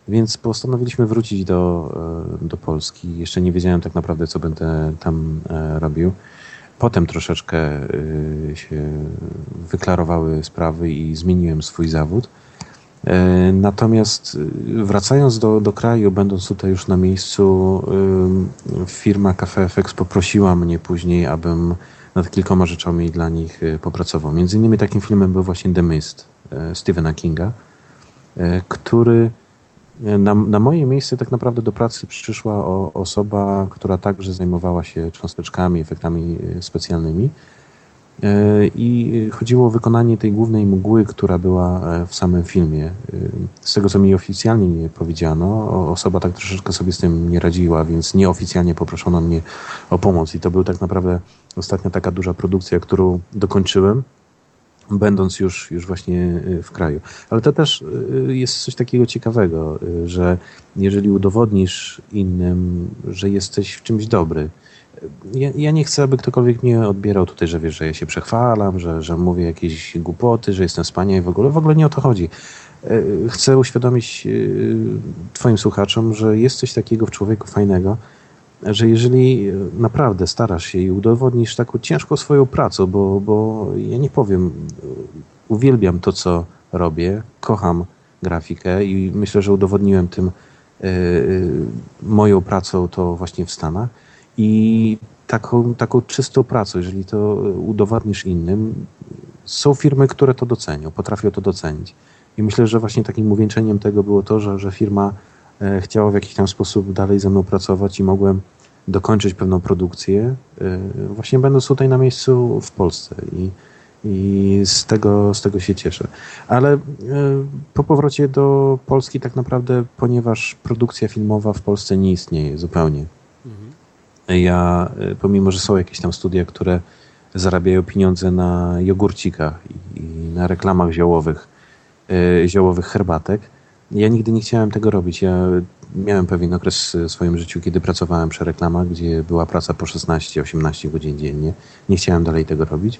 Więc postanowiliśmy wrócić do, e, do Polski. Jeszcze nie wiedziałem tak naprawdę, co będę tam e, robił. Potem troszeczkę e, się wyklarowały sprawy i zmieniłem swój zawód. Natomiast wracając do, do kraju, będąc tutaj już na miejscu, firma Cafe FX poprosiła mnie później, abym nad kilkoma rzeczami dla nich popracował. Między innymi takim filmem był właśnie The Mist Stephena Kinga, który na, na, moje miejsce tak naprawdę do pracy przyszła o, osoba, która także zajmowała się cząsteczkami, efektami specjalnymi. I chodziło o wykonanie tej głównej mgły, która była w samym filmie. Z tego, co mi oficjalnie nie powiedziano, osoba tak troszeczkę sobie z tym nie radziła, więc nieoficjalnie poproszono mnie o pomoc. I to był tak naprawdę ostatnia taka duża produkcja, którą dokończyłem, będąc już, już właśnie w kraju. Ale to też jest coś takiego ciekawego, że jeżeli udowodnisz innym, że jesteś w czymś dobry, ja, ja, nie chcę, aby ktokolwiek mnie odbierał tutaj, że wiesz, że ja się przechwalam, że, że mówię jakieś głupoty, że jestem wspaniały w ogóle. W ogóle nie o to chodzi. Chcę uświadomić Twoim słuchaczom, że jest coś takiego w człowieku fajnego, że jeżeli naprawdę starasz się i udowodnisz taką ciężką swoją pracę, bo, bo ja nie powiem, uwielbiam to, co robię, kocham grafikę i myślę, że udowodniłem tym moją pracą to właśnie w Stanach i taką, taką czystą pracą, jeżeli to udowodnisz innym, są firmy, które to docenią, potrafią to docenić. I myślę, że właśnie takim uwieńczeniem tego było to, że, że firma E, chciała w jakiś tam sposób dalej ze mną pracować i mogłem dokończyć pewną produkcję, e, właśnie będąc tutaj na miejscu w Polsce i, i z, tego, z tego się cieszę. Ale e, po powrocie do Polski tak naprawdę, ponieważ produkcja filmowa w Polsce nie istnieje zupełnie. Ja, pomimo, że są jakieś tam studia, które zarabiają pieniądze na jogurcikach i, na reklamach ziołowych, ziołowych herbatek, ja nigdy nie chciałem tego robić. Ja miałem pewien okres w swoim życiu, kiedy pracowałem przy reklamach, gdzie była praca po 16-18 godzin dziennie. Nie chciałem dalej tego robić.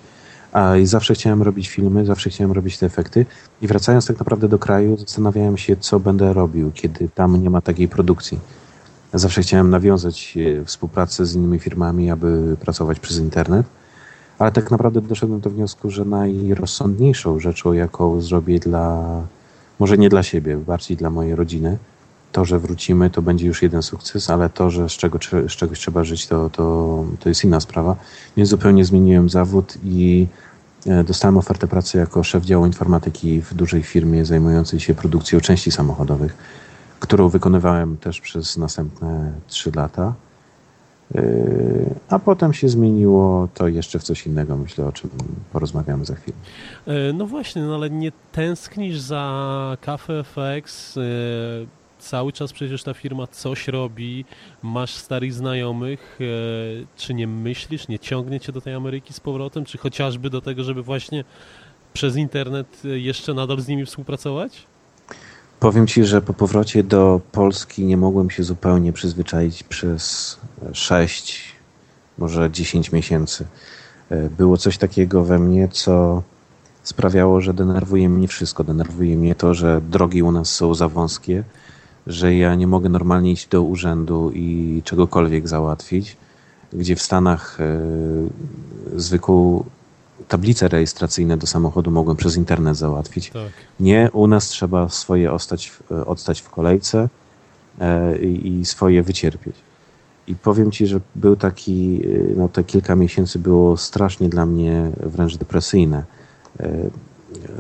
A i zawsze chciałem robić filmy, zawsze chciałem robić te efekty. I wracając tak naprawdę do kraju, zastanawiałem się, co będę robił, kiedy tam nie ma takiej produkcji. Zawsze chciałem nawiązać e, współpracę z innymi firmami, aby pracować przez internet. Ale tak naprawdę doszedłem do wniosku, że najrozsądniejszą rzeczą, jaką zrobię dla może nie dla siebie, bardziej dla mojej rodziny. To, że wrócimy, to będzie już jeden sukces, ale to, że z, czego, z czegoś trzeba żyć, to, to, to jest inna sprawa. Więc zupełnie zmieniłem zawód i e, dostałem ofertę pracy jako szef działu informatyki w dużej firmie zajmującej się produkcją części samochodowych, którą wykonywałem też przez następne 3 lata. Yy, a potem się zmieniło to jeszcze w coś innego, myślę, o czym porozmawiamy za chwilę. E, no właśnie, no ale nie tęsknisz za Cafe FX? E, cały czas przecież ta firma coś robi, masz starych znajomych, e, czy nie myślisz, nie ciągnie cię do tej Ameryki z powrotem, czy chociażby do tego, żeby właśnie przez internet jeszcze nadal z nimi współpracować? Powiem Ci, że po powrocie do Polski nie mogłem się zupełnie przyzwyczaić przez 6, może 10 miesięcy. E, było coś takiego we mnie, co sprawiało, że denerwuje mnie wszystko. Denerwuje mnie to, że drogi u nas są za wąskie, że ja nie mogę normalnie iść do urzędu i czegokolwiek załatwić, gdzie w Stanach y, zwykłą tablice rejestracyjne do samochodu mogłem przez internet załatwić. Tak. Nie, u nas trzeba swoje ostać, odstać w kolejce e, i swoje wycierpieć. I powiem Ci, że był taki, e, no te kilka miesięcy było strasznie dla mnie wręcz depresyjne. E,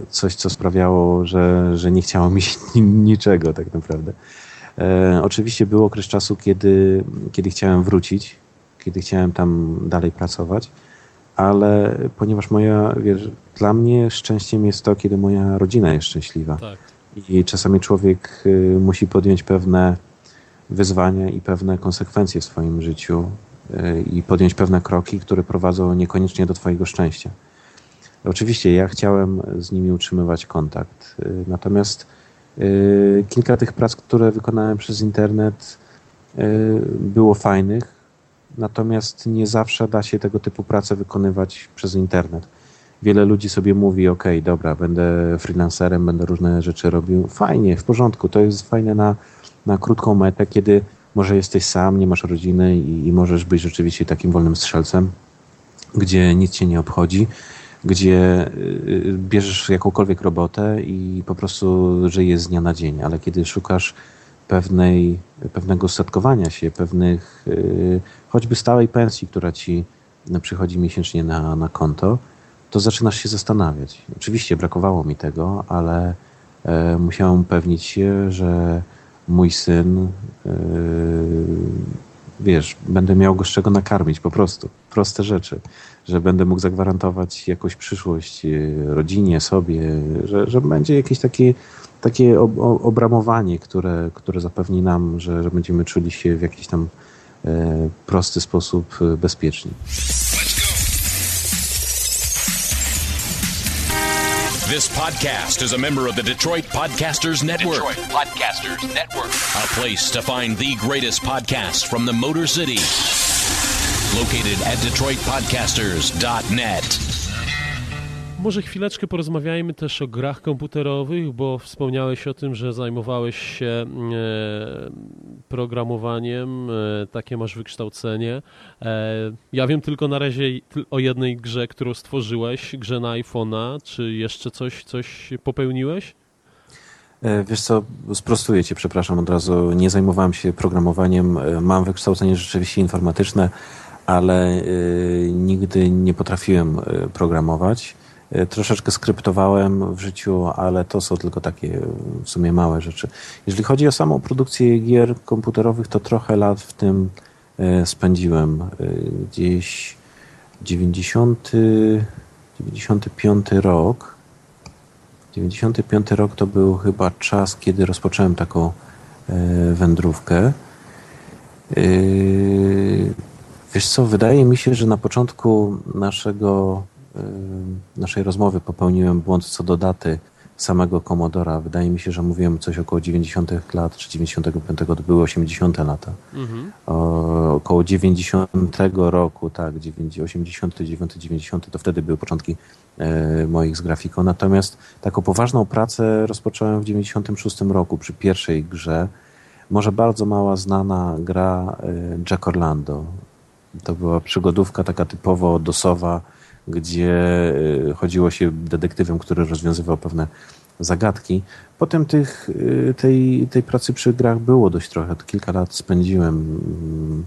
coś, co sprawiało, że, że nie chciało mi się niczego tak naprawdę. Oczywiście był okres czasu, kiedy, kiedy chciałem wrócić, kiedy chciałem tam dalej pracować, ale ponieważ moja, wiesz, dla mnie szczęściem jest to, kiedy moja rodzina jest szczęśliwa. Tak. I czasami człowiek y, musi podjąć pewne wyzwania i pewne konsekwencje w swoim życiu y, i podjąć pewne kroki, które prowadzą niekoniecznie do Twojego szczęścia. Oczywiście ja chciałem z nimi utrzymywać kontakt, y, natomiast kilka tych prac, które wykonałem przez internet, było fajnych, natomiast nie zawsze da się tego typu pracę wykonywać przez internet. Wiele ludzi sobie mówi, ok, dobra, będę freelancerem, będę różne rzeczy robił. Fajnie, w porządku, to jest fajne na, na krótką metę, kiedy może jesteś sam, nie masz rodziny i, i możesz być rzeczywiście takim wolnym strzelcem, gdzie nic cię nie obchodzi, gdzie y, bierzesz jakąkolwiek robotę i po prostu żyjesz z dnia na dzień, ale kiedy szukasz pewnej, pewnego setkowania się, pewnych y, choćby stałej pensji, która ci przychodzi miesięcznie na, na konto, to zaczynasz się zastanawiać. Oczywiście brakowało mi tego, ale e, musiałem upewnić się, że mój syn, e, wiesz, będę miał go z czego nakarmić po prostu. Proste rzeczy. Że będę mógł zagwarantować jakąś przyszłość e, rodzinie, sobie, że, że będzie jakieś takie takie obramowanie, które, które zapewni nam, że, że będziemy czuli się w jakiś tam e, prosty sposób e, bezpieczni. This podcast is a member of the Detroit Podcasters Network. Detroit Podcasters Network. A place to find the greatest podcasts from the Motor City. Located at DetroitPodcasters.net. Może chwileczkę porozmawiajmy też o grach komputerowych, bo wspomniałeś o tym, że zajmowałeś się e, programowaniem, e, takie masz wykształcenie. E, ja wiem tylko na razie o jednej grze, którą stworzyłeś, grze na iPhone'a. Czy jeszcze coś, coś popełniłeś? Wiesz co, sprostuję cię, przepraszam od razu. Nie zajmowałem się programowaniem. Mam wykształcenie rzeczywiście informatyczne, ale nigdy nie potrafiłem programować. E, troszeczkę skryptowałem w życiu, ale to są tylko takie w sumie małe rzeczy. Jeżeli chodzi o samą produkcję gier komputerowych, to trochę lat w tym e, spędziłem. Gdzieś 90, 95 rok. 95 rok to był chyba czas, kiedy rozpocząłem taką wędrówkę. Wiesz co, wydaje mi się, że na początku naszego naszej rozmowy popełniłem błąd co do daty samego Commodora. Wydaje mi się, że mówiłem coś około 90 lat, czy 95 to były 80 lata. Mhm. O, około 90 roku, tak, 89, 90 to wtedy były początki e, moich z grafiką. Natomiast taką poważną pracę rozpocząłem w 96 roku przy pierwszej grze. Może bardzo mała znana gra e, Jack Orlando. To była przygodówka taka typowo dosowa, gdzie y, chodziło się detektywem, który rozwiązywał pewne zagadki. Potem tych, y, tej, tej pracy przy grach było dość trochę. kilka lat spędziłem. Mm,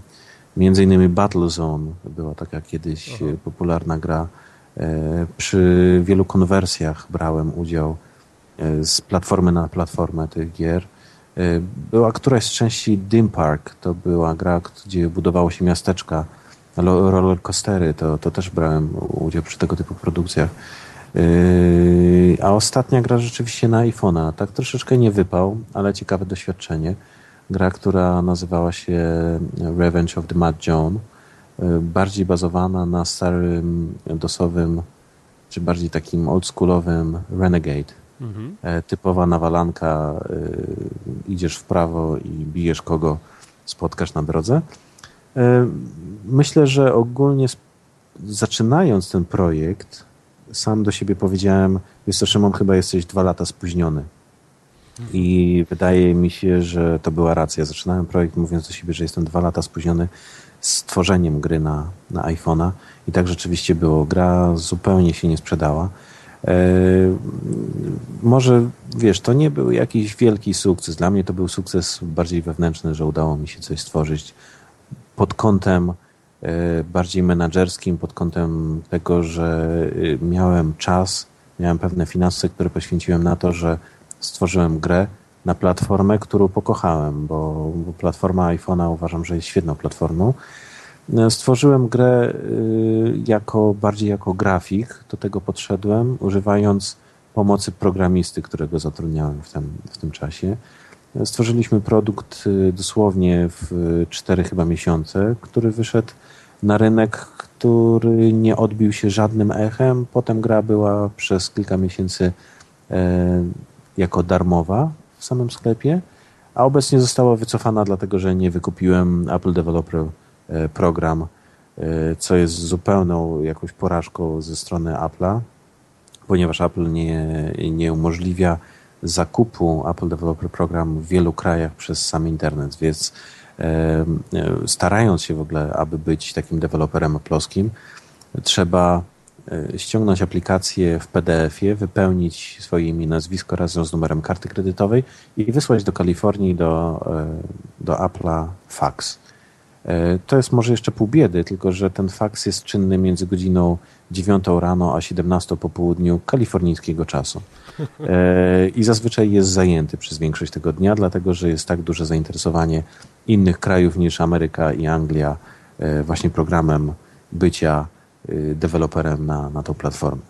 między innymi Battlezone była taka kiedyś Aha. popularna gra Przy wielu konwersjach brałem udział z platformy na platformę tych gier. Była któraś z części Dim Park, to była gra, gdzie budowało się miasteczka, roller coastery, to, to też brałem udział przy tego typu produkcjach. Yy, a ostatnia gra rzeczywiście na iPhone'a. Tak troszeczkę nie wypał, ale ciekawe doświadczenie. Gra, która nazywała się Revenge of the Mad John. Yy, bardziej bazowana na starym dosowym, czy bardziej takim oldschoolowym Renegade. Mhm. E, typowa nawalanka, yy, idziesz w prawo i bijesz kogo spotkasz na drodze. Myślę, że ogólnie zaczynając ten projekt, sam do siebie powiedziałem, wiesz co, Szymon, chyba jesteś dwa lata spóźniony. I wydaje mi się, że to była racja. Zaczynałem projekt mówiąc do siebie, że jestem dwa lata spóźniony z tworzeniem gry na, na iPhone'a i tak rzeczywiście było. Gra zupełnie się nie sprzedała. E, może, wiesz, to nie był jakiś wielki sukces. Dla mnie to był sukces bardziej wewnętrzny, że udało mi się coś stworzyć pod kątem E, bardziej menedżerskim pod kątem tego, że e, miałem czas, miałem pewne finanse, które poświęciłem na to, że stworzyłem grę na platformę, którą pokochałem, bo, bo platforma iPhone'a uważam, że jest świetną platformą. E, stworzyłem grę jako, bardziej jako grafik, do tego podszedłem, używając pomocy programisty, którego zatrudniałem w tym, w tym czasie. Stworzyliśmy produkt dosłownie w cztery chyba miesiące, który wyszedł na rynek, który nie odbił się żadnym echem. Potem gra była przez kilka miesięcy e, jako darmowa w samym sklepie, a obecnie została wycofana dlatego, że nie wykupiłem Apple Developer e, Program, e, co jest zupełną jakąś porażką ze strony Apple'a, ponieważ Apple nie, nie umożliwia zakupu Apple Developer Program w wielu krajach przez sam internet, więc starając się w ogóle, aby być takim deweloperem aploskim, trzeba e, ściągnąć aplikację w PDF-ie, wypełnić swoje imię, nazwisko razem z numerem karty kredytowej i wysłać do Kalifornii, do, e, do Apple'a fax. E, to jest może jeszcze pół biedy, tylko że ten faks jest czynny między godziną 9 rano a 17 po południu kalifornijskiego czasu. E, I zazwyczaj jest zajęty przez większość tego dnia, dlatego że jest tak duże zainteresowanie innych krajów niż Ameryka i Anglia e, właśnie programem bycia deweloperem na, na tą platformę.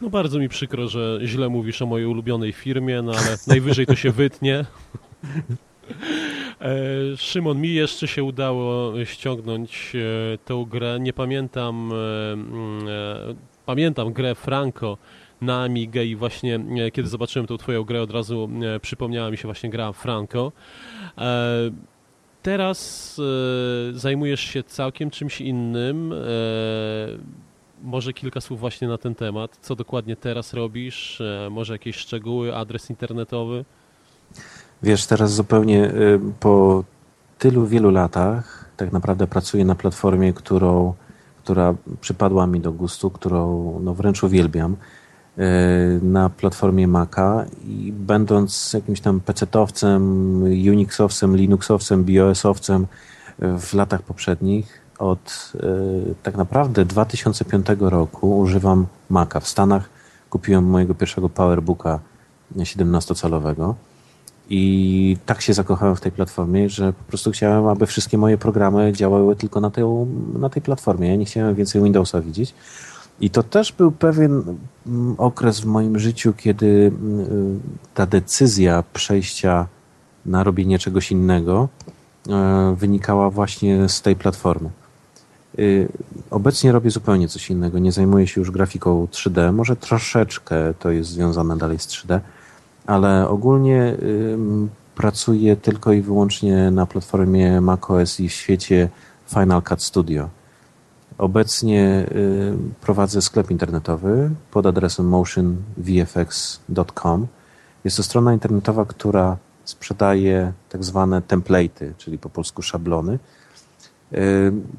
No bardzo mi przykro, że źle mówisz o mojej ulubionej firmie, no ale najwyżej to się wytnie. E, Szymon, mi jeszcze się udało ściągnąć e, tę grę. Nie pamiętam, e, pamiętam grę Franco na Amigę i właśnie kiedy zobaczyłem tą twoją grę od razu przypomniała mi się właśnie gra Franco. Teraz zajmujesz się całkiem czymś innym. Może kilka słów właśnie na ten temat. Co dokładnie teraz robisz? Może jakieś szczegóły, adres internetowy? Wiesz, teraz zupełnie po tylu wielu latach tak naprawdę pracuję na platformie, którą, która przypadła mi do gustu, którą no, wręcz uwielbiam na platformie Maca i będąc jakimś tam PC-owcem, Unixowcem, Linuxowcem, BIOS-owcem w latach poprzednich, od y, tak naprawdę 2005 roku używam Maca. W Stanach kupiłem mojego pierwszego PowerBooka 17-calowego i tak się zakochałem w tej platformie, że po prostu chciałem, aby wszystkie moje programy działały tylko na, tej, na tej platformie. Ja nie chciałem więcej Windowsa widzieć. I to też był pewien mm, okres w moim życiu, kiedy mm, ta decyzja przejścia na robienie czegoś innego e, wynikała właśnie z tej platformy. Y, obecnie robię zupełnie coś innego. Nie zajmuję się już grafiką 3D. Może troszeczkę to jest związane dalej z 3D, ale ogólnie pracuję tylko i wyłącznie na platformie macOS i w świecie Final Cut Studio. Obecnie prowadzę sklep internetowy pod adresem motionvfx.com. Jest to strona internetowa, która sprzedaje tak zwane template'y, czyli po polsku szablony,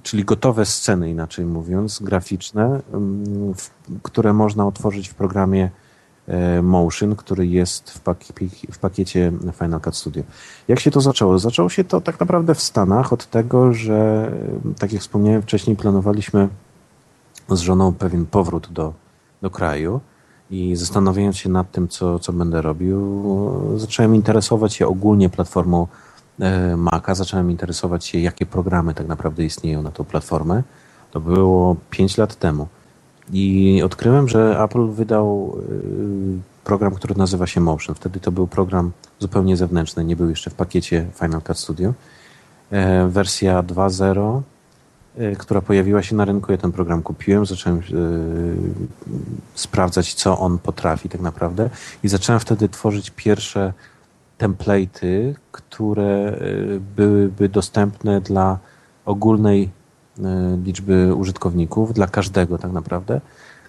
czyli gotowe sceny, inaczej mówiąc, graficzne, które można otworzyć w programie Motion, który jest w, pakiecie, w pakiecie Final Cut Studio. Jak się to zaczęło? Zaczęło się to tak naprawdę w Stanach od tego, że tak jak wspomniałem wcześniej, planowaliśmy z żoną pewien powrót do, do kraju i zastanawiając się nad tym, co, co będę robił, zacząłem interesować się ogólnie platformą e, Maca, zacząłem interesować się, jakie programy tak naprawdę istnieją na tą platformę. To było 5 lat temu. I odkryłem, że Apple wydał e, program, który nazywa się Motion. Wtedy to był program zupełnie zewnętrzny, nie był jeszcze w pakiecie Final Cut Studio. E, wersja 2.0 Y, która pojawiła się na rynku. Ja ten program kupiłem, zacząłem yy, sprawdzać, co on potrafi tak naprawdę i zacząłem wtedy tworzyć pierwsze template'y, które y, byłyby dostępne dla ogólnej y, liczby użytkowników, dla każdego tak naprawdę,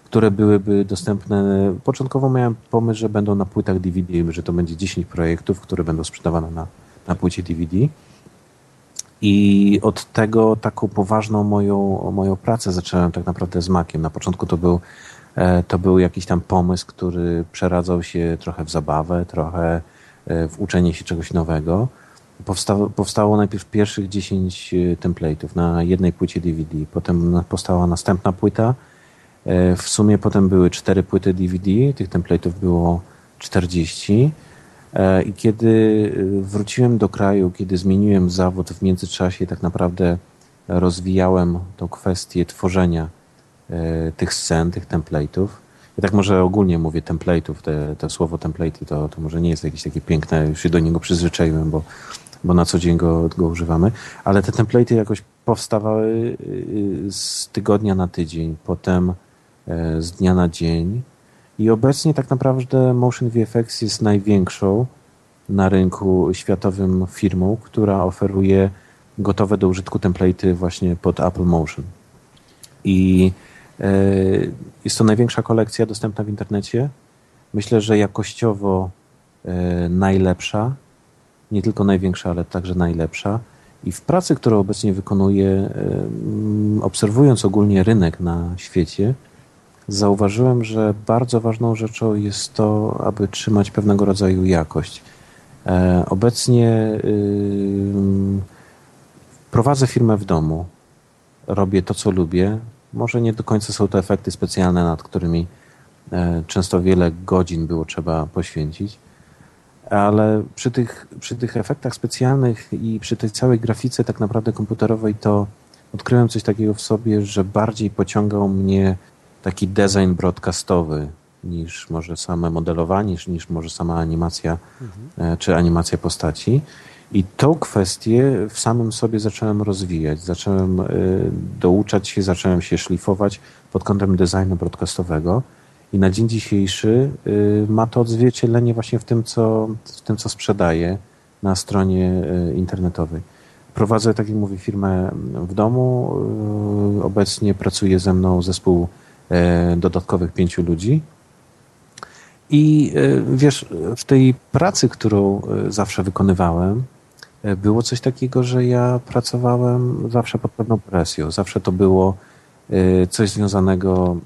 które byłyby dostępne. Początkowo miałem pomysł, że będą na płytach DVD, że to będzie 10 projektów, które będą sprzedawane na, na płycie DVD. I od tego taką poważną moją, moją pracę zacząłem tak naprawdę z Makiem. Na początku to był, e, to był jakiś tam pomysł, który przeradzał się trochę w zabawę, trochę e, w uczenie się czegoś nowego. Powstało, powstało najpierw pierwszych 10 e, template'ów na jednej płycie DVD, potem powstała następna płyta. W sumie potem były cztery płyty DVD, tych template'ów było 40 E, I kiedy wróciłem do kraju, kiedy zmieniłem zawód w międzyczasie, tak naprawdę rozwijałem tą kwestię tworzenia e, tych scen, tych template'ów. Ja tak może ogólnie mówię template'ów, te, to słowo template to, to może nie jest jakieś takie piękne, już się do niego przyzwyczaiłem, bo, bo na co dzień go, go używamy, ale te template'y jakoś powstawały y, z tygodnia na tydzień, potem e, z dnia na dzień i obecnie tak naprawdę Motion VFX jest największą na rynku światowym firmą, która oferuje gotowe do użytku template'y właśnie pod Apple Motion. I e, jest to największa kolekcja dostępna w internecie. Myślę, że jakościowo e, najlepsza, nie tylko największa, ale także najlepsza. I w pracy, którą obecnie wykonuję, obserwując ogólnie rynek na świecie, zauważyłem, że bardzo ważną rzeczą jest to, aby trzymać pewnego rodzaju jakość. E, obecnie prowadzę firmę w domu, robię to, co lubię. Może nie do końca są to efekty specjalne, nad którymi e, często wiele godzin było trzeba poświęcić, ale przy tych, przy tych efektach specjalnych i przy tej całej grafice tak naprawdę komputerowej to odkryłem coś takiego w sobie, że bardziej pociągał mnie taki design broadcastowy niż może same modelowanie, niż, niż może sama animacja mhm. czy animacja postaci. I tą kwestię w samym sobie zacząłem rozwijać, zacząłem y, douczać się, zacząłem się szlifować pod kątem designu broadcastowego. I na dzień dzisiejszy y, ma to odzwierciedlenie właśnie w tym, co, w tym, co sprzedaję na stronie internetowej. Prowadzę, tak jak mówię, firmę w domu. Obecnie pracuje ze mną zespół dodatkowych pięciu ludzi. I wiesz, w tej pracy, którą zawsze wykonywałem, było coś takiego, że ja pracowałem zawsze pod pewną presją. Zawsze to było coś związanego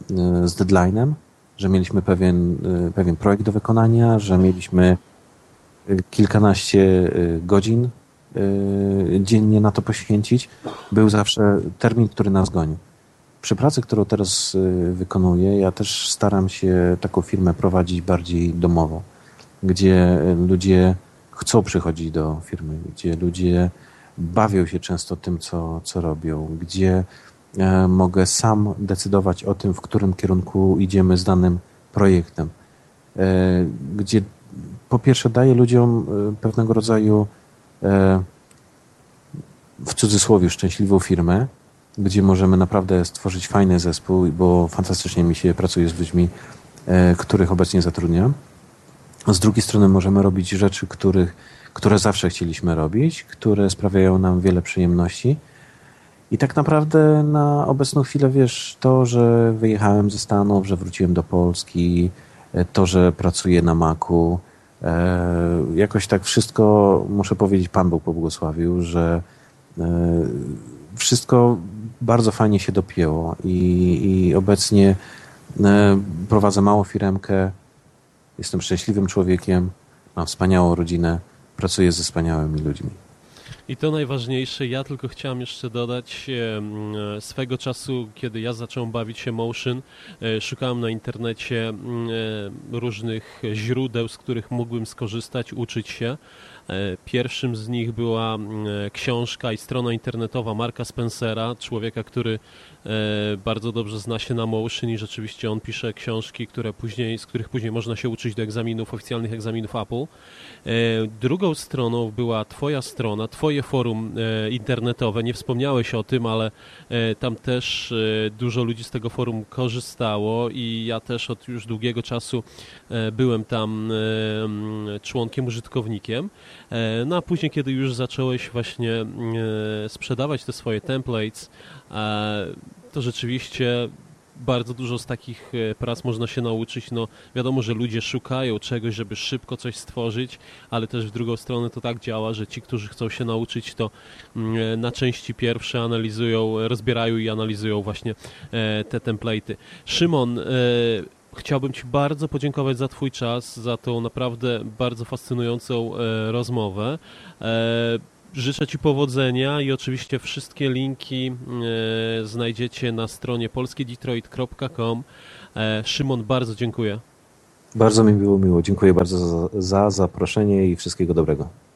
z deadline'em, że mieliśmy pewien, pewien projekt do wykonania, że mieliśmy kilkanaście godzin dziennie na to poświęcić. Był zawsze termin, który nas gonił przy pracy, którą teraz y, wykonuję, ja też staram się taką firmę prowadzić bardziej domowo, gdzie ludzie chcą przychodzić do firmy, gdzie ludzie bawią się często tym, co, co robią, gdzie mogę sam decydować o tym, w którym kierunku idziemy z danym projektem, e, gdzie po pierwsze daję ludziom e, pewnego rodzaju w cudzysłowie szczęśliwą firmę, gdzie możemy naprawdę stworzyć fajny zespół, bo fantastycznie mi się pracuje z ludźmi, e, których obecnie zatrudniam. Z drugiej strony możemy robić rzeczy, których, które zawsze chcieliśmy robić, które sprawiają nam wiele przyjemności. I tak naprawdę na obecną chwilę, wiesz, to, że wyjechałem ze Stanów, że wróciłem do Polski, e, to, że pracuję na Macu, e, jakoś tak wszystko, muszę powiedzieć, Pan Bóg pobłogosławił, że wszystko bardzo fajnie się dopięło i, i obecnie e, prowadzę małą firmkę, jestem szczęśliwym człowiekiem, mam wspaniałą rodzinę, pracuję ze wspaniałymi ludźmi. I to najważniejsze, ja tylko chciałem jeszcze dodać, e, swego czasu, kiedy ja zacząłem bawić się Motion, e, szukałem na internecie e, różnych źródeł, z których mógłbym skorzystać, uczyć się. Pierwszym z nich była książka i strona internetowa Marka Spencera, człowieka, który bardzo dobrze zna się na motion i rzeczywiście on pisze książki, które później, z których później można się uczyć do egzaminów, oficjalnych egzaminów Apple. Drugą stroną była Twoja strona, Twoje forum e, internetowe. Nie wspomniałeś o tym, ale e, tam też e, dużo ludzi z tego forum korzystało i ja też od już długiego czasu byłem tam członkiem, użytkownikiem. No a później, kiedy już zacząłeś właśnie sprzedawać te swoje templates, to rzeczywiście bardzo dużo z takich e, prac można się nauczyć. No, wiadomo, że ludzie szukają czegoś, żeby szybko coś stworzyć, ale też w drugą stronę to tak działa, że ci, którzy chcą się nauczyć, to mm, e, na części pierwsze analizują, rozbierają i analizują właśnie e, te template'y. Szymon, Chciałbym Ci bardzo podziękować za Twój czas, za tą naprawdę bardzo fascynującą rozmowę. Życzę Ci powodzenia i oczywiście wszystkie linki e, znajdziecie na stronie polskiedetroit.com. E, Szymon, bardzo dziękuję. Bardzo mi było miło. Dziękuję bardzo za, za zaproszenie i wszystkiego dobrego.